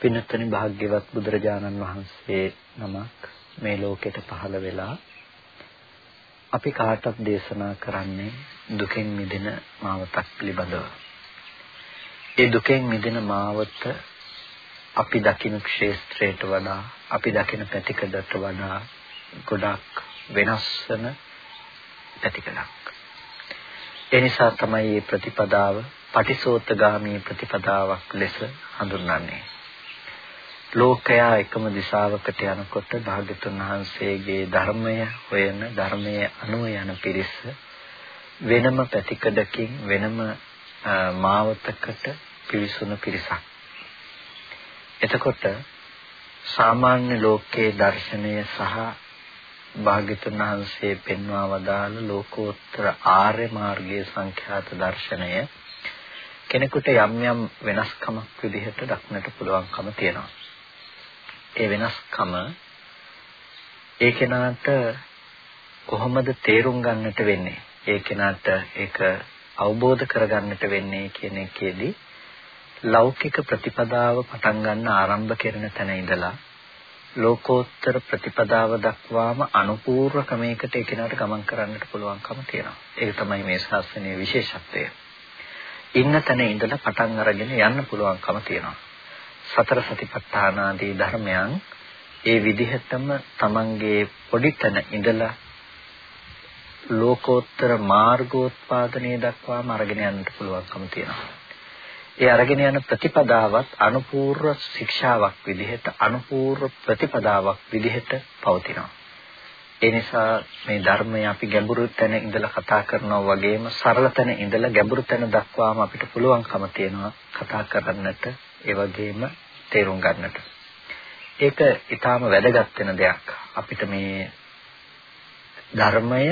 පින්තුනි භාග්‍යවත් බුදුරජාණන් වහන්සේ නමක් මේ ලෝකෙට පහළ වෙලා අපි කාටත් දේශනා කරන්නේ දුකෙන් මිදෙන මාවතක් පිළිබඳව. ඒ දුකෙන් මිදෙන මාවත අපි දකින ක්ෂේත්‍රයට වඩා අපි දකින පැතිකඩට වඩා ගොඩක් වෙනස් වෙන පැතිකඩක්. ඒ නිසා තමයි මේ ප්‍රතිපදාව පටිසෝතගාමී ප්‍රතිපදාවක් ලෙස හඳුන්වන්නේ. ලෝකයා එකම දිශාවකට යනකොට භාග්‍යතුන් වහන්සේගේ ධර්මය හොයන ධර්මයේ අනුව යන පිරිස වෙනම පැතිකඩකින් වෙනම මාවතකට පිවිසුණු පිරිසක්. එතකොට සාමාන්‍ය ලෝකයේ දර්ශනය සහ භාග්‍යතුන් වහන්සේ පෙන්වා වදාළ ලෝකෝත්තර ආර්ය මාර්ගයේ සංඛ්‍යාත දර්ශනය කෙනෙකුට යම් යම් වෙනස්කමක් විදිහට දක්නට පුළුවන්කම තියෙනවා. ඒ වෙනස්කම ඒ කෙනාට කොහොමද තේරුම් ගන්නට වෙන්නේ? ඒ කෙනාට ඒක අවබෝධ කරගන්නට වෙන්නේ කියන එකේදී ලෞකික ප්‍රතිපදාව පටන් ගන්න ආරම්භ කරන තැන ඉඳලා ලෝකෝත්තර ප්‍රතිපදාව දක්වාම අනුපූර්ව ක්‍රමයකට ඒ කෙනාට ගමන් කරන්නට පුළුවන්කම තියෙනවා. ඒක තමයි මේ ශාස්ත්‍රයේ විශේෂත්වය. ඉන්න තැන ඉඳලා පටන් අරගෙන යන්න පුළුවන්කම තියෙනවා. සතර සතිපට්ඨාන ආදී ධර්මයන් ඒ විදිහටම තමන්ගේ පොඩි තැන ඉඳලා ලෝකෝත්තර මාර්ගෝත්පාදනයේ දක්වාම අරගෙන යන්නට පුළුවන්කම තියෙනවා. ඒ අරගෙන යන ප්‍රතිපදාවත් අනුපූර්ව ශික්ෂාවක් විදිහට අනුපූර්ව ප්‍රතිපදාවක් විදිහට පවතිනවා. ඒ නිසා මේ ධර්මය අපි ගැඹුරු තැන ඉඳලා කතා කරනවා වගේම සරල තැන ඉඳලා ගැඹුරු තැන දක්වාම අපිට පුළුවන්කම තියෙනවා කතා කරන්නට ඒ වගේම තේරුම් ගන්නට. ඒක ඊටාම වැදගත් වෙන දෙයක්. අපිට මේ ධර්මය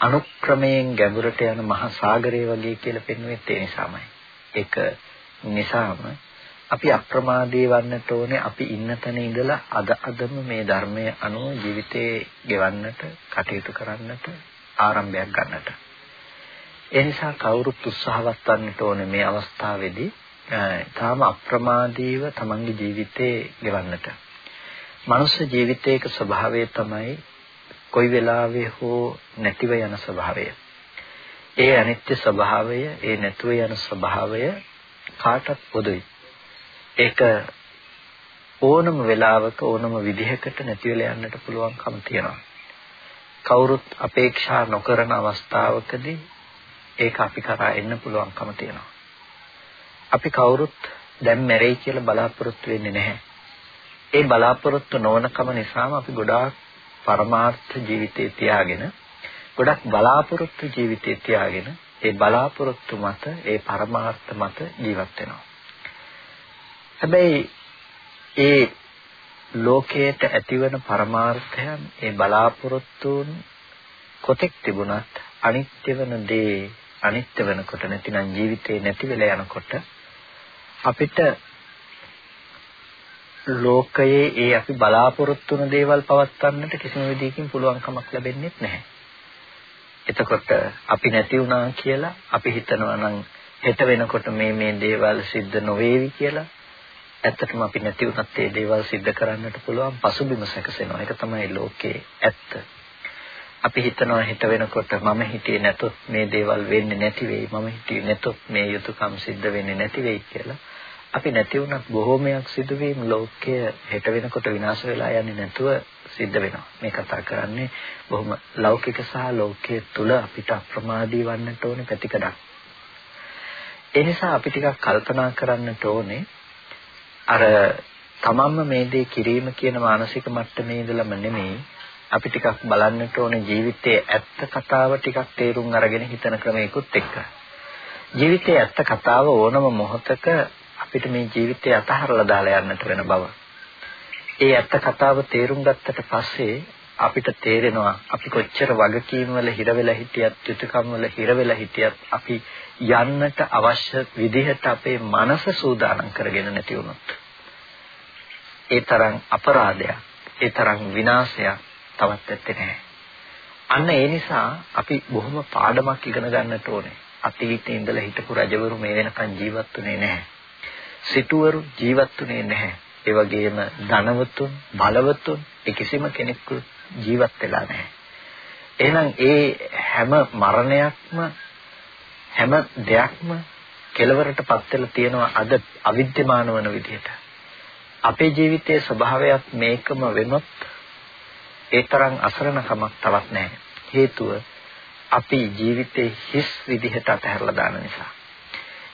අනුක්‍රමයෙන් ගැඹුරට යන මහා සාගරය වගේ කියලා පෙන්වෙත් ඒ නිසාමයි. ඒක නිසාම අපි අප්‍රමාදී වන්නට ඕනේ අපි ඉන්න තැන ඉඳලා අද අදම මේ ධර්මය අනුව ජීවිතේ ගෙවන්නට කටයුතු කරන්නට ආරම්භයක් ගන්නට. ඒ නිසා කවුරුත් උත්සාහවත් වන්නට ඕනේ මේ අවස්ථාවේදී තාම අප්‍රමාදීව තමන්ගේ ජීවිතේ ගෙවන්නට. මනුෂ්‍ය ජීවිතයක ස්වභාවය තමයි කොයි වෙලාවෙ හෝ නැතිව යන ස්වභාවය. ඒ අනිත්‍ය ස්වභාවය, ඒ නැතුව යන ස්වභාවය කාටත් පොදුයි. ඒක ඕනම වෙලාවක ඕනම විදිහකට නැති වෙලා යන්නට පුළුවන්කම තියෙනවා. කවුරුත් අපේක්ෂා නොකරන අවස්ථාවකදී ඒක අපි කරා එන්න පුළුවන්කම තියෙනවා. අපි කවුරුත් දැන් මැරෙයි කියලා බලාපොරොත්තු වෙන්නේ නැහැ. ඒ බලාපොරොත්තු නොවනකම නිසාම අපි ගොඩාක් පරමාර්ථ ජීවිතේ තියාගෙන ගොඩක් බලාපොරොත්තු ජීවිතේ තියාගෙන ඒ බලාපොරොත්තු මත ඒ පරමාර්ථ මත ජීවත් වෙනවා. හැබැයි ඒ ලෝකයට ඇතිවන පරමාර්ථයන් ඒ බලාපොරොත්තුන් කොතෙක් තිබුණත් අනිත්‍ය වෙන දේ අනිත්‍ය වෙනකොට නැතිනම් ජීවිතේ නැති වෙලා යනකොට අපිට ලෝකයේ ඒ අපි බලාපොරොත්තු වන දේවල් පවත්වන්නට කිසිම විදිහකින් පුළුවන්කමක් ලැබෙන්නේ නැහැ. එතකොට අපි නැති වුණා කියලා අපි හිතනවා නම් හෙට වෙනකොට මේ මේ දේවල් සිද්ධ නොවේවි කියලා. ඇත්තටම අපි නැති වුණත් ඒ දේවල් සිද්ධ කරන්නට පුළුවන් පසුබිම සැකසෙනවා. ඒක තමයි ලෝකයේ ඇත්ත. අපි හිතනවා හිත වෙනකොට මම හිතියේ නැතොත් මේ දේවල් වෙන්නේ නැති වෙයි මම හිතියේ නැතොත් මේ යුතුයකම් සිද්ධ වෙන්නේ නැති වෙයි කියලා අපි නැති වුණත් බොහෝමයක් සිදුවීම් ලෝකය හෙට වෙනකොට විනාශ වෙලා යන්නේ නැතුව සිද්ධ වෙනවා. මේ කතා කරන්නේ බොහොම ලෞකික සහ ලෝකයේ තුල අපිට අප්‍රමාදී වන්නට ඕනේ පැතිකඩක්. ඒ නිසා අපි ටිකක් කල්පනා කරන්නට ඕනේ අර තමන්ම මේ දේ කිරීම කියන මානසික මට්ටමේ ඉඳලම නෙමෙයි අපි ටිකක් බලන්නට ඕනේ ජීවිතයේ ඇත්ත කතාව ටිකක් තේරුම් අරගෙන හිතන ක්‍රමයකුත් එක්ක. ජීවිතයේ ඇත්ත කතාව ඕනම මොහොතක අපිට මේ ජීවිතය අතහරලා දාලා යන්නට වෙන බව. ඒ ඇත්ත කතාව තේරුම් ගත්තට පස්සේ අපිට තේරෙනවා අපි කොච්චර වගකීම් වල හිර වෙලා හිටියත් යුතුයකම් වල හිර වෙලා හිටියත් අපි යන්නට අවශ්‍ය විදිහට අපේ මනස සූදානම් කරගෙන නැති වුණොත් ඒ තරම් අපරාධයක් ඒ තරම් විනාශයක් තවත් ඇත්තේ නැහැ. අන්න ඒ නිසා අපි බොහොම පාඩමක් ඉගෙන ගන්නට ඕනේ. අතීතයේ ඉඳලා හිටපු රජවරු මේ වෙනකන් ජීවත් වුණේ නැහැ. සිටුවරු ජීවත් වුණේ නැහැ. ඒ වගේම ධනවතුන්, බලවතුන් ඒ කිසිම කෙනෙකු ජීවත් වෙලා නැහැ. එහෙනම් ඒ හැම මරණයක්ම හැම දෙයක්ම කෙලවරටපත් වෙලා තියෙනවා අද අවිද්‍යමාන වන විදිහට. අපේ ජීවිතයේ ස්වභාවයක් මේකම වෙනොත් ඒ තරම් අසරණකමක් තවත් නැහැ. හේතුව අපි ජීවිතේ හිස් විදිහට අතහැරලා දාන නිසා.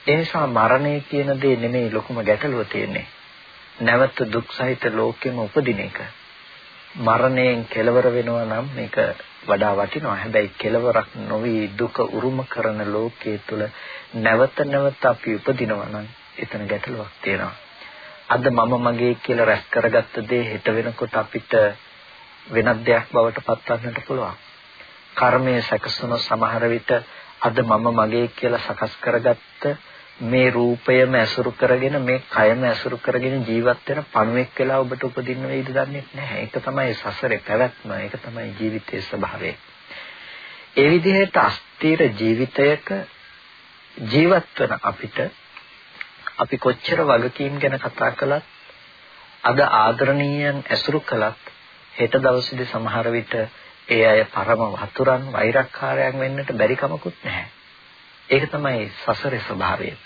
ඒ නිසා මරණය කියන දේ නෙමෙයි ලොකුම ගැටලුව තියෙන්නේ. නැවත දුක් සහිත ලෝකෙම උපදින එක. මරණයෙන් කෙලවර වෙනවා නම් මේක වඩා වටිනවා. හැබැයි කෙලවරක් නොවි දුක උරුම කරන ලෝකයේ තුල නැවත නැවත අපි උපදිනවා නම් එතන ගැටලුවක් තියෙනවා. අද මම මගේ කියලා රැස් කරගත්ත දේ හෙට වෙනකොට අපිට වෙනත් දෙයක් බවට පත්වන්නට පුළුවන්. කර්මයේ සැකසුන සමහර විට අද මම මගේ කියලා සකස් කරගත්ත මේ රූපයම ඇසුරු කරගෙන මේ කයම ඇසුරු කරගෙන ජීවත් වෙන පණුවෙක් වෙලා ඔබට උපදින්න වෙයිද දන්නේ නැහැ. ඒක තමයි සසරේ පැවැත්ම. ඒක තමයි ජීවිතයේ ස්වභාවය. ඒ විදිහට අස්තිර ජීවිතයක ජීවත් වෙන අපිට අපි කොච්චර වගකීම් ගැන කතා කළත් අද ආදරණීයන් ඇසුරු කළත් හෙට දවසේදී සමහර විට ඒ අය පරම වතුරන් වෛරක්කාරයන් වෙන්නට බැරි කමකුත් නැහැ. ඒක තමයි සසරේ ස්වභාවය.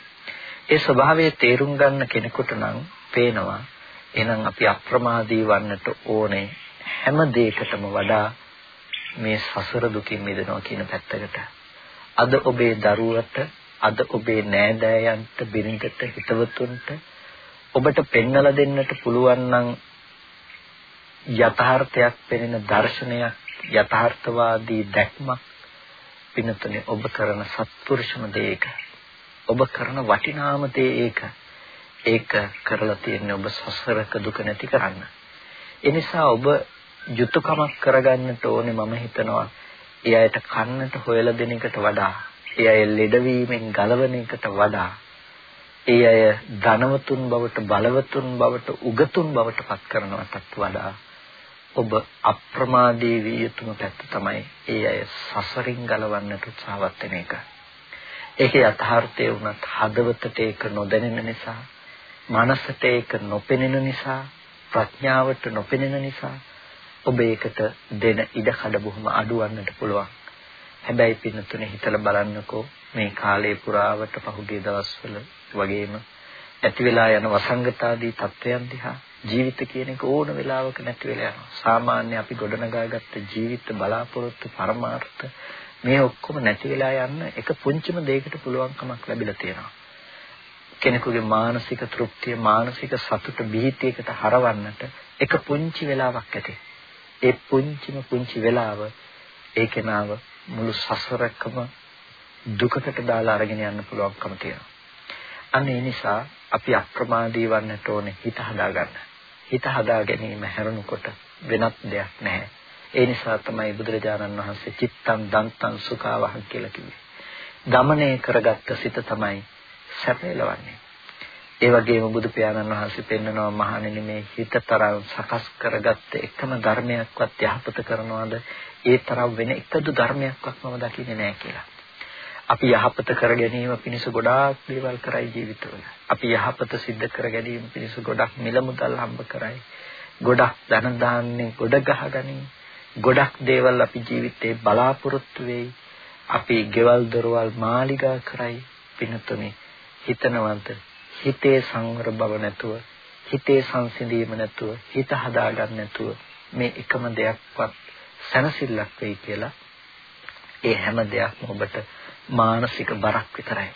ඒ ස්වභාවය තේරුම් ගන්න කෙනෙකුට නම් පේනවා එහෙනම් අපි අප්‍රමාදී වන්නට ඕනේ හැම දෙයකටම වඩා මේ සසර දුකින් මිදෙනවා කියන පැත්තකට. අද ඔබේ දරුවට අද ඔබේ නෑදෑයන්ට බිරිඳට හිතවතුන්ට ඔබට පෙන්වලා දෙන්නට පුළුවන් නම් යථාර්ථයක් පෙනෙන දර්ශනයක් යථාර්ථවාදී දැක්මක් පිනතුනේ ඔබ කරන සත්පුරුෂම දෙයක ඔබ කරන වටිනාම දේ ඒක. ඒක කරලා තියෙන්නේ ඔබ සසරක දුක නැති කරන්න. ඒ නිසා ඔබ යුතුයකමක් කරගන්නට ඕනේ මම හිතනවා. ඒ අයට කන්නට හොයලා දෙන එකට වඩා ඒ අය ලෙඩවීමෙන් ගලවන එකට වඩා ඒ අය ධනවතුන් බවට බලවතුන් බවට උගතුන් බවට පත් කරනවටත් වඩා ඔබ අප්‍රමාදී විය යුතුම පැත්ත තමයි ඒ අය සසරින් ගලවන්නට උත්සාහවත් වෙන එක. ඒකේ යථාර්ථය වුණත් හදවතට ඒක නොදැනෙන නිසා, මනසට ඒක නොපෙනෙන නිසා, ප්‍රඥාවට නොපෙනෙන නිසා ඔබ ඒකට දෙන ඉඩකඩ බොහොම අඩුවන්නට පුළුවන්. හැබැයි පින්නතුනේ හිතලා බලන්නකෝ මේ කාලේ පුරාවට පහුගිය දවස්වල වගේම ඇති වෙලා යන වසංගතාදී තත්වයන් දිහා ජීවිත කියන එක ඕන වෙලාවක නැති වෙලා යනවා. සාමාන්‍ය අපි ගොඩනගාගත්ත ජීවිත බලාපොරොත්තු පරමාර්ථ මේ ඔක්කොම නැති වෙලා යන්න එක පුංචිම දෙයකට පුළුවන්කමක් ලැබිලා තියෙනවා. කෙනෙකුගේ මානසික තෘප්තිය මානසික සතුට බිහිතියකට හරවන්නට එක පුංචි වෙලාවක් ඇති. ඒ පුංචිම පුංචි වෙලාව ඒ කෙනාව මුළු සසරකම දුකකට දාලා අරගෙන යන්න පුළුවන්කම තියෙනවා. අන්න ඒ නිසා අපි අප්‍රමාදී වන්නට ඕනේ හිත හදාගන්න. හිත හදා ගැනීම හැරුණකොට වෙනත් දෙයක් නැහැ. ඒ නිසා තමයි බුදුරජාණන් වහන්සේ චිත්තං දන්තං සුඛාවහං කියලා කිව්වේ. දමණය කරගත්ත සිත තමයි සැපයලවන්නේ. ඒ වගේම බුදු පියාණන් වහන්සේ පෙන්නනවා මහණෙනි මේ හිතතරම් සකස් කරගත්ත එකම ධර්මයක්වත් යහපත කරනවාද ඒ තරම් වෙන එකදු ධර්මයක්වත් මම දකින්නේ නැහැ කියලා. අපි යහපත කර ගැනීම පිණිස ගොඩාක් දේවල් කරයි ජීවිතවල. අපි යහපත සිද්ධ කර ගැනීම පිණිස ගොඩක් මිල මුදල් හම්බ කරයි. ගොඩක් ධන දාන්නේ ගොඩ ගහගනි. ගොඩක් දේවල් අපි ජීවිතේ බලාපොරොත්තු වෙයි. අපි ගෙවල් දොරවල් මාලිගා කරයි. පිනතුනේ හිතනවන්ත හිතේ සංවර බව නැතුව හිතේ සංසිඳීම නැතුව හිත හදාගන්න නැතුව මේ එකම දෙයක්වත් සැනසෙල්ලක් වෙයි කියලා ඒ හැම දෙයක්ම ඔබට මානසික බරක් විතරයි.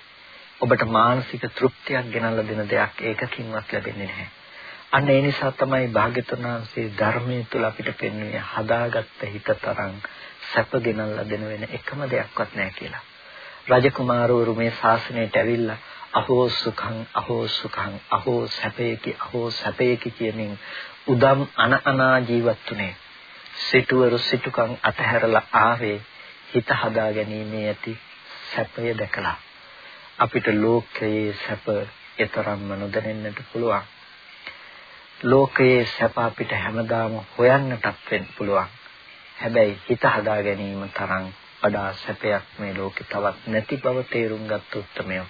ඔබට මානසික තෘප්තියක් ගෙනල්ලා දෙන දෙයක් ඒකකින්වත් ලැබෙන්නේ නැහැ. අන්න ඒ නිසා තමයි භාග්‍යතුන් වහන්සේ ධර්මයේ තුල අපිට පෙන්වන්නේ හදාගත්ත හිත තරම් සැප ගෙනල්ලා දෙන වෙන එකම දෙයක්වත් නැහැ කියලා. රජකුමාරවරු මේ ශාසනයට ඇවිල්ලා අහෝ සුඛං අහෝ සුඛං අහෝ සැපේකි අහෝ සැපේකි කියමින් උදම් අන අනා ජීවත්ුනේ. සිටුවරු සිටුකම් අතහැරලා ආවේ හිත හදා ගැනීමේ ඇති සැපය දැකලා. අපිට ලෝකයේ සැප ඊතරම්ම නොදැනෙන්නට පුළුවන්. ලෝකයේ සැප අපිට හැමදාම හොයන්නටත් වෙන්න පුළුවන් හැබැයි හිත හදා ගැනීම තරම් වඩා සැපයක් මේ ලෝකේ තවත් නැති බව තේරුම් ගත්ත උත්මයෝ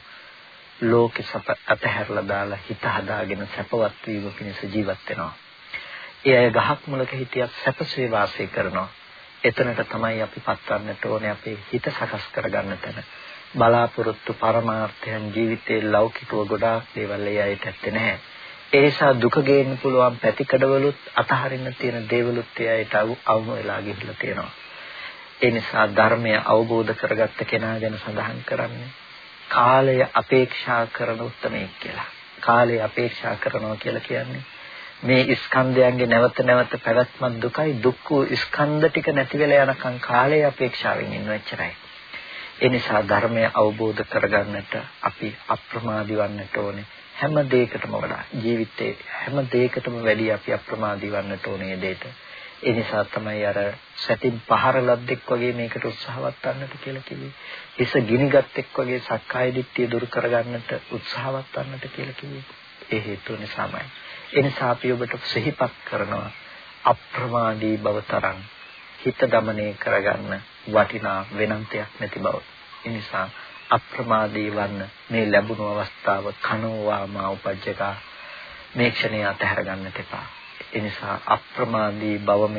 ලෝකෙ සැප අතහැරලා දාලා හිත හදාගෙන සැපවත් වීම පිණිස ජීවත් වෙනවා. ඒ අය ගහක් මුලක හිටියත් සැපසේ වාසය කරනවා. එතනට තමයි අපි පත්වන්නට ඕනේ අපේ හිත සකස් කරගන්න තැන. බලාපොරොත්තු පරමාර්ථයන් ජීවිතේ ලෞකිකව ගොඩාක් දේවල් ඒ අයට ඇත්තේ නැහැ. ඒ නිසා දුක ගේන්න පුළුවන් පැතිකඩවලුත් අතහරින්න තියෙන දේවලුත් ඒ අයට අවම වෙලා ගිහිල්ලා තියෙනවා. ඒ නිසා ධර්මය අවබෝධ කරගත්ත කෙනා ගැන සඳහන් කරන්නේ කාලය අපේක්ෂා කරන උත්මයෙක් කියලා. කාලය අපේක්ෂා කරනවා කියලා කියන්නේ මේ ස්කන්ධයන්ගේ නැවත නැවත පැවැත්මක් දුකයි දුක්ඛ ස්කන්ධ ටික නැති වෙලා යනකම් කාලය අපේක්ෂාවෙන් ඉන්න එච්චරයි. ඒ නිසා ධර්මය අවබෝධ කරගන්නට අපි අප්‍රමාදී වන්නට ඕනේ. හැම දෙයකටම වඩා ජීවිතේ හැම දෙයකටම වැඩි අපි අප්‍රමාදී වන්නට ඕනේ දෙයට. ඒ නිසා තමයි අර සැතින් පහර ලද්දෙක් වගේ මේකට උත්සාහවත් වන්නට කියලා කිව්වේ. හිස ගිනිගත් එක් වගේ සක්කාය දිට්ඨිය දුරු කරගන්නට උත්සාහවත් වන්නට කියලා කිව්වේ. ඒ හේතුව නිසාමයි. ඒ නිසා අපි ඔබට සිහිපත් කරනවා අප්‍රමාදී බව තරම් හිත দমনය කරගන්න වටිනා වෙනන්තයක් නැති බව. ඒ නිසා අප්‍රමාදී වන්න මේ ලැබුණු අවස්ථාව කනෝවා මා උපජ්ජකා මේ ක්ෂණය අතහැර ගන්නට එපා. ඒ නිසා අප්‍රමාදී බවම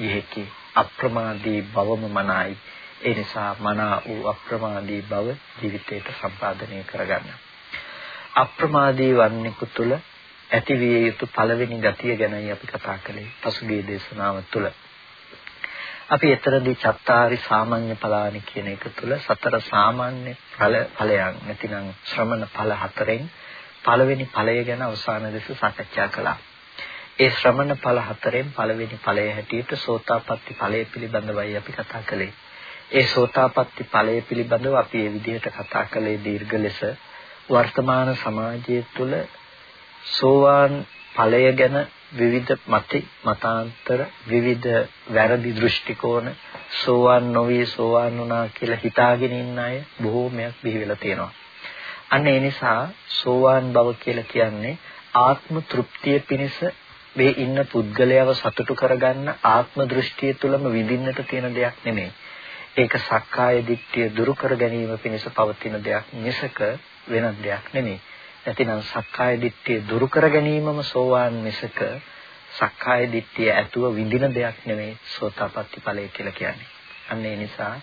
යෙහි අප්‍රමාදී බවම මනයි. ඒ නිසා මනා වූ අප්‍රමාදී බව ජීවිතයට සම්පාදනය කරගන්න. අප්‍රමාදී වන්නෙකු තුල ඇතිවිය යුතු පළවෙනි ගතිය ගැනයි අපි කතා කළේ පසුගිය දේශනාව තුළ. අපි එතරම්දී චත්තාරි සාමාන්‍ය ඵලානි කියන එක තුළ සතර සාමාන්‍ය ඵල ඵලයන් නැතිනම් ශ්‍රමණ ඵල හතරෙන් පළවෙනි ඵලය ගැන අවසාන දෙස සාකච්ඡා කළා. ඒ ශ්‍රමණ ඵල හතරෙන් පළවෙනි ඵලය හැටියට සෝතාපට්ටි ඵලය පිළිබඳවයි අපි කතා කළේ. ඒ සෝතාපට්ටි ඵලය පිළිබඳව අපි මේ විදිහට කතා කළේ දීර්ඝ ලෙස වර්තමාන සමාජය තුළ සෝවාන් ඵලය ගැන විවිධ මති මතාන්තර විවිධ වැරදි දෘෂ්ටි කෝණ සෝවාන් නොවි සෝවාන් වුණා කියලා හිතාගෙන ඉන්න අය බොහෝමයක් බිහි වෙලා තියෙනවා. අන්න ඒ නිසා සෝවාන් බව කියලා කියන්නේ ආත්ම තෘප්තිය පිණිස මේ ඉන්න පුද්ගලයාව සතුටු කරගන්න ආත්ම දෘෂ්ටිය තුළම විඳින්නට තියෙන දෙයක් නෙමෙයි. ඒක සක්කාය දිට්ඨිය දුරු කර ගැනීම පිණිස පවතින දෙයක් මිසක වෙනත් දෙයක් නෙමෙයි. නැතිනම් සක්කාය දිට්ඨිය දුරු කර ගැනීමම සෝවාන් මිසක සක්කාය දිට්ඨිය ඇතුව විඳින දෙයක් නෙමෙයි සෝතාපට්ටි ඵලය කියලා කියන්නේ. අන්න ඒ නිසා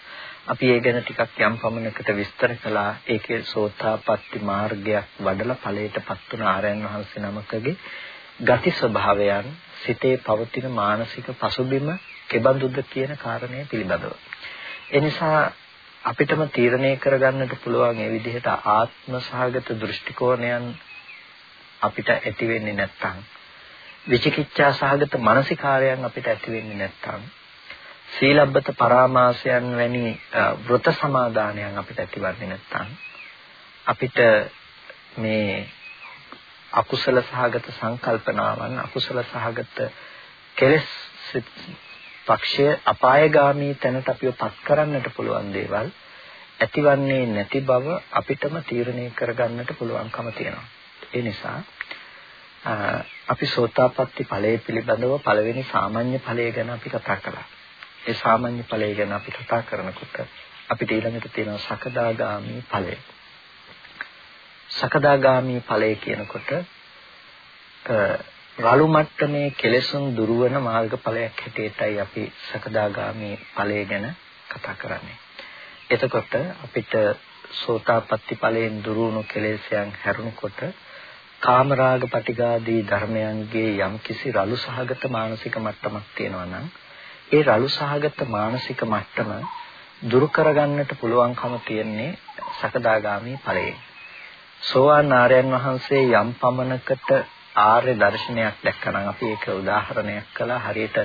අපි ඒ ගැන ටිකක් යම් පමණකට විස්තර කළා. ඒකේ සෝතාපට්ටි මාර්ගයක් වඩලා ඵලයටපත් වුණ ආරයන් වහන්සේ නමකගේ ගති ස්වභාවයන් සිතේ පවතින මානසික පසුබිම කෙබඳුද කියන කාරණය පිළිබඳව. එනිසා අපිටම තීරණය කරගන්නට පුළුවන් ඒ විදිහට ආත්ම සහගත දෘෂ්ටි කෝණයන් අපිට ඇති වෙන්නේ නැත්නම් විචිකිච්ඡා සහගත මානසිකාරයන් අපිට ඇති වෙන්නේ නැත්නම් සීලබ්බත පරාමාසයන් වැනි වෘත සමාදානයන් අපිට ඇතිවන්නේ නැත්නම් අපිට මේ අකුසල සහගත සංකල්පනාවන් අකුසල සහගත කෙලෙස් පක්ෂය අපායগামী තැනට අපිව පත් කරන්නට පුළුවන් දේවල් ඇතිවන්නේ නැති බව අපිටම තීරණය කරගන්නට පුළුවන්කම තියෙනවා. ඒ නිසා අපි සෝතාපට්ටි ඵලය පිළිබඳව පළවෙනි සාමාන්‍ය ඵලය ගැන අපි කතා කළා. ඒ සාමාන්‍ය ඵලය ගැන අපි කතා කරනකොට අපිට ඊළඟට තියෙනවා සකදාගාමි ඵලය. සකදාගාමි ඵලය කියනකොට රළු මට්ටමේ කෙලෙසුන් දුරවන මාර්ගඵලයක් හැටියටයි අපි සකදාගාමි ඵලය ගැන කතා කරන්නේ. එතකොට අපිට සෝතාපට්ටි ඵලයෙන් දුරුණු කෙලෙසයන් හැරුණකොට කාමරාග පටිගාදී ධර්මයන්ගේ යම්කිසි රළු සහගත මානසික මට්ටමක් තියෙනවා නම් ඒ රළු සහගත මානසික මට්ටම දුරු කරගන්නට පුළුවන්කම තියෙන්නේ සකදාගාමි ඵලයෙන්. සෝවාන් ආර්යයන් වහන්සේ යම් පමණකට ආර්ය දර්ශනයක් දැක්කනම් අපි ඒක උදාහරණයක් කළා හරියට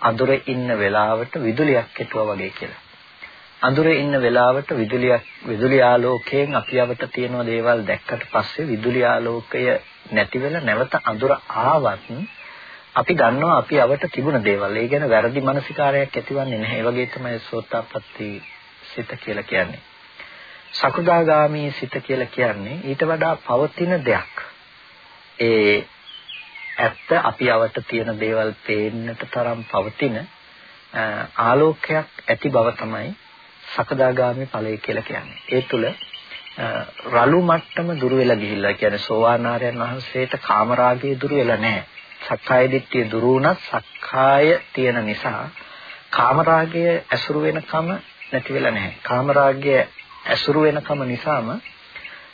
අඳුරේ ඉන්න වෙලාවට විදුලියක් හිටුවා වගේ කියලා. අඳුරේ ඉන්න වෙලාවට විදුලියක් විදුලි ආලෝකයෙන් අපි අවට තියෙන දේවල් දැක්කට පස්සේ විදුලි ආලෝකය නැති වෙලා නැවත අඳුර ආවත් අපි දන්නවා අපි අවට තිබුණ දේවල්. ඒ ගැන වැරදි මානසිකාරයක් ඇතිවන්නේ නැහැ. ඒ වගේ තමයි සෝතාපට්ටි සිත කියලා කියන්නේ. සකුදාගාමී සිත කියලා කියන්නේ ඊට වඩා පවතින දෙයක්. ඒ ඇත්ත අපි අවට තියෙන දේවල් පේන්නට තරම් පවතින ආලෝකයක් ඇති බව තමයි සකදාගාමී ඵලය කියලා කියන්නේ. ඒ තුල රළු මට්ටම දුර වෙලා ගිහිල්ලා කියන්නේ සෝවාන් ආර්යයන් වහන්සේට කාමරාගය දුර වෙලා නැහැ. සක්කාය දිට්ඨිය දුරු වුණත් සක්කාය තියෙන නිසා කාමරාගය ඇසුරු වෙනකම නැති වෙලා නැහැ. කාමරාගය ඇසුරු වෙනකම නිසාම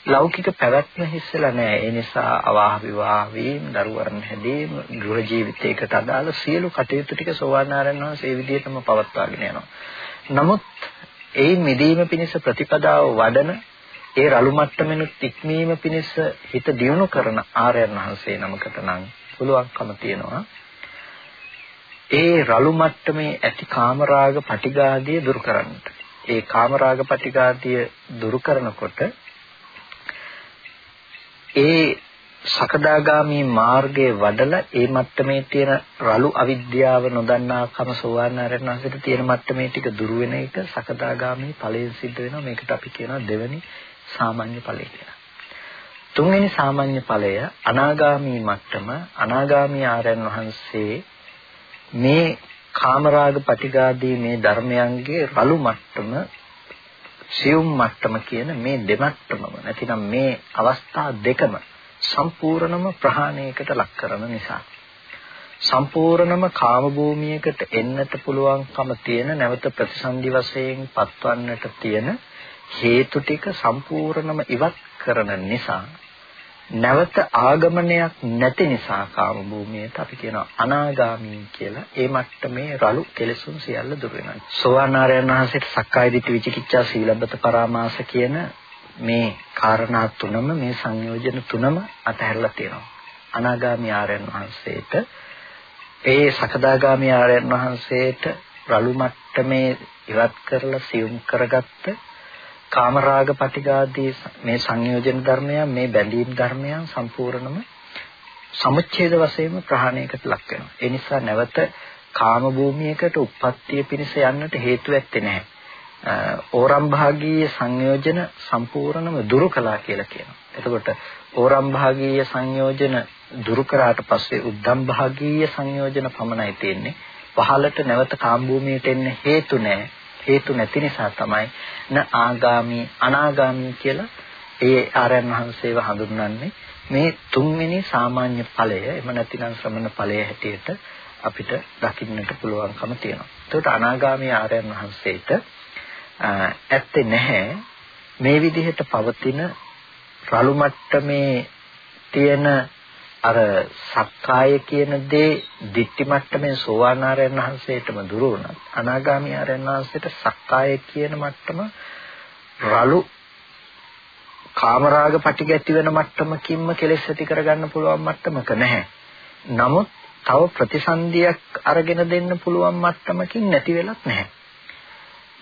ලෞකික පැවැත්ම හිස්සලා නැහැ. ඒ නිසා අවාහ විවාහ වීම, දරුවරන් හැදීම, ගෘහ ජීවිතයකට අදාළ සියලු කටයුතු ටික සෝවාන් ආරයන් වහන්සේ ඒ විදිහටම පවත්වාගෙන යනවා. නමුත් ඒ මිදීම පිණිස ප්‍රතිපදාව වඩන ඒ රළු මට්ටමෙනුත් ඉක්මීම පිණිස හිත දියුණු කරන ආර්යයන් වහන්සේ නමකට නම් පුළුවන්කම තියෙනවා ඒ රළු මට්ටමේ ඇති කාමරාග පටිඝාදිය දුරු කරන්නට. ඒ කාමරාග පටිඝාදිය දුරු කරනකොට ඒ සකදාගාමී මාර්ගයේ වඩලා ඒ මට්ටමේ තියෙන රළු අවිද්‍යාව නොදන්නාකම සෝවාන් ආරණාසයට තියෙන මට්ටමේ ටික දුරු වෙන එක සකදාගාමී ඵලයෙන් සිද්ධ වෙනවා මේකට අපි කියනවා දෙවෙනි සාමාන්‍ය ඵලය කියලා. තුන්වෙනි සාමාන්‍ය ඵලය අනාගාමී මට්ටම අනාගාමී ආරයන් වහන්සේ මේ කාමරාග පටිගාදී මේ ධර්මයන්ගේ රළු මට්ටම සියුම් මට්ටම කියන මේ දෙමට්ටමම නැතිනම් මේ අවස්ථා දෙකම සම්පූර්ණම ප්‍රහාණයකට ලක් කරන නිසා. සම්පූර්ණම කාම භූමියකට එන්නට පුළුවන්කම තියෙන නැවත ප්‍රතිසන්දි වශයෙන් පත්වන්නට තියෙන හේතු ටික සම්පූර්ණම ඉවත් කරන නිසා නැවත ආගමනයක් නැති නිසා කාම භූමියට අපි කියනවා අනාගාමී කියලා. ඒ මට්ටමේ රළු කෙලෙසුන් සියල්ල දුර වෙනවා. සෝවාන් ආරයන් වහන්සේට සක්කාය දිට්ඨි විචිකිච්ඡා සීලබ්බත පරාමාස කියන මේ කාරණා තුනම මේ සංයෝජන තුනම අතහැරලා තියෙනවා. අනාගාමී ආරයන් වහන්සේට ඒ සකදාගාමී ආරයන් වහන්සේට රළු මට්ටමේ ඉවත් කරලා සියුම් කරගත්ත කාමරාග පටිඝාදී මේ සංයෝජන ධර්මයන් මේ බැඳීම් ධර්මයන් සම්පූර්ණම සමුච්ඡේද වශයෙන්ම ප්‍රහාණයකට ලක් වෙනවා. ඒ නිසා නැවත කාම භූමියකට උප්පත්තිය පිණිස යන්නට හේතු ඇත්තේ නැහැ. ඕරම් භාගීය සංයෝජන සම්පූර්ණම දුරු කළා කියලා කියනවා. එතකොට ඕරම් භාගීය සංයෝජන දුරු කරාට පස්සේ උද්දම් භාගීය සංයෝජන පමණයි තියෙන්නේ. පහලට නැවත කාම භූමියට එන්න හේතු නැහැ. හේතු නැති නිසා තමයි න ආගාමී අනාගාමී කියලා ඒ ආරයන් වහන්සේව හඳුන්වන්නේ මේ තුන්වෙනි සාමාන්‍ය ඵලය එම නැතිනම් ශ්‍රමණ ඵලය හැටියට අපිට දකින්නට පුළුවන්කම තියෙනවා. ඒකට අනාගාමී ආරයන් වහන්සේට ඇත්තේ නැහැ මේ විදිහට පවතින රළු මට්ටමේ තියෙන අර සක්කාය කියන දේ දිට්ටි මට්ටමේ සෝවාන් ආරයන් වහන්සේටම දුරු වුණත් අනාගාමී ආරයන් වහන්සේට සක්කාය කියන මට්ටම රළු කාමරාග පටිග ඇති වෙන මට්ටමකින්ම කෙලෙස් ඇති කරගන්න පුළුවන් මට්ටමක නැහැ. නමුත් තව ප්‍රතිසන්දියක් අරගෙන දෙන්න පුළුවන් මට්ටමකින් නැති වෙලත් නැහැ.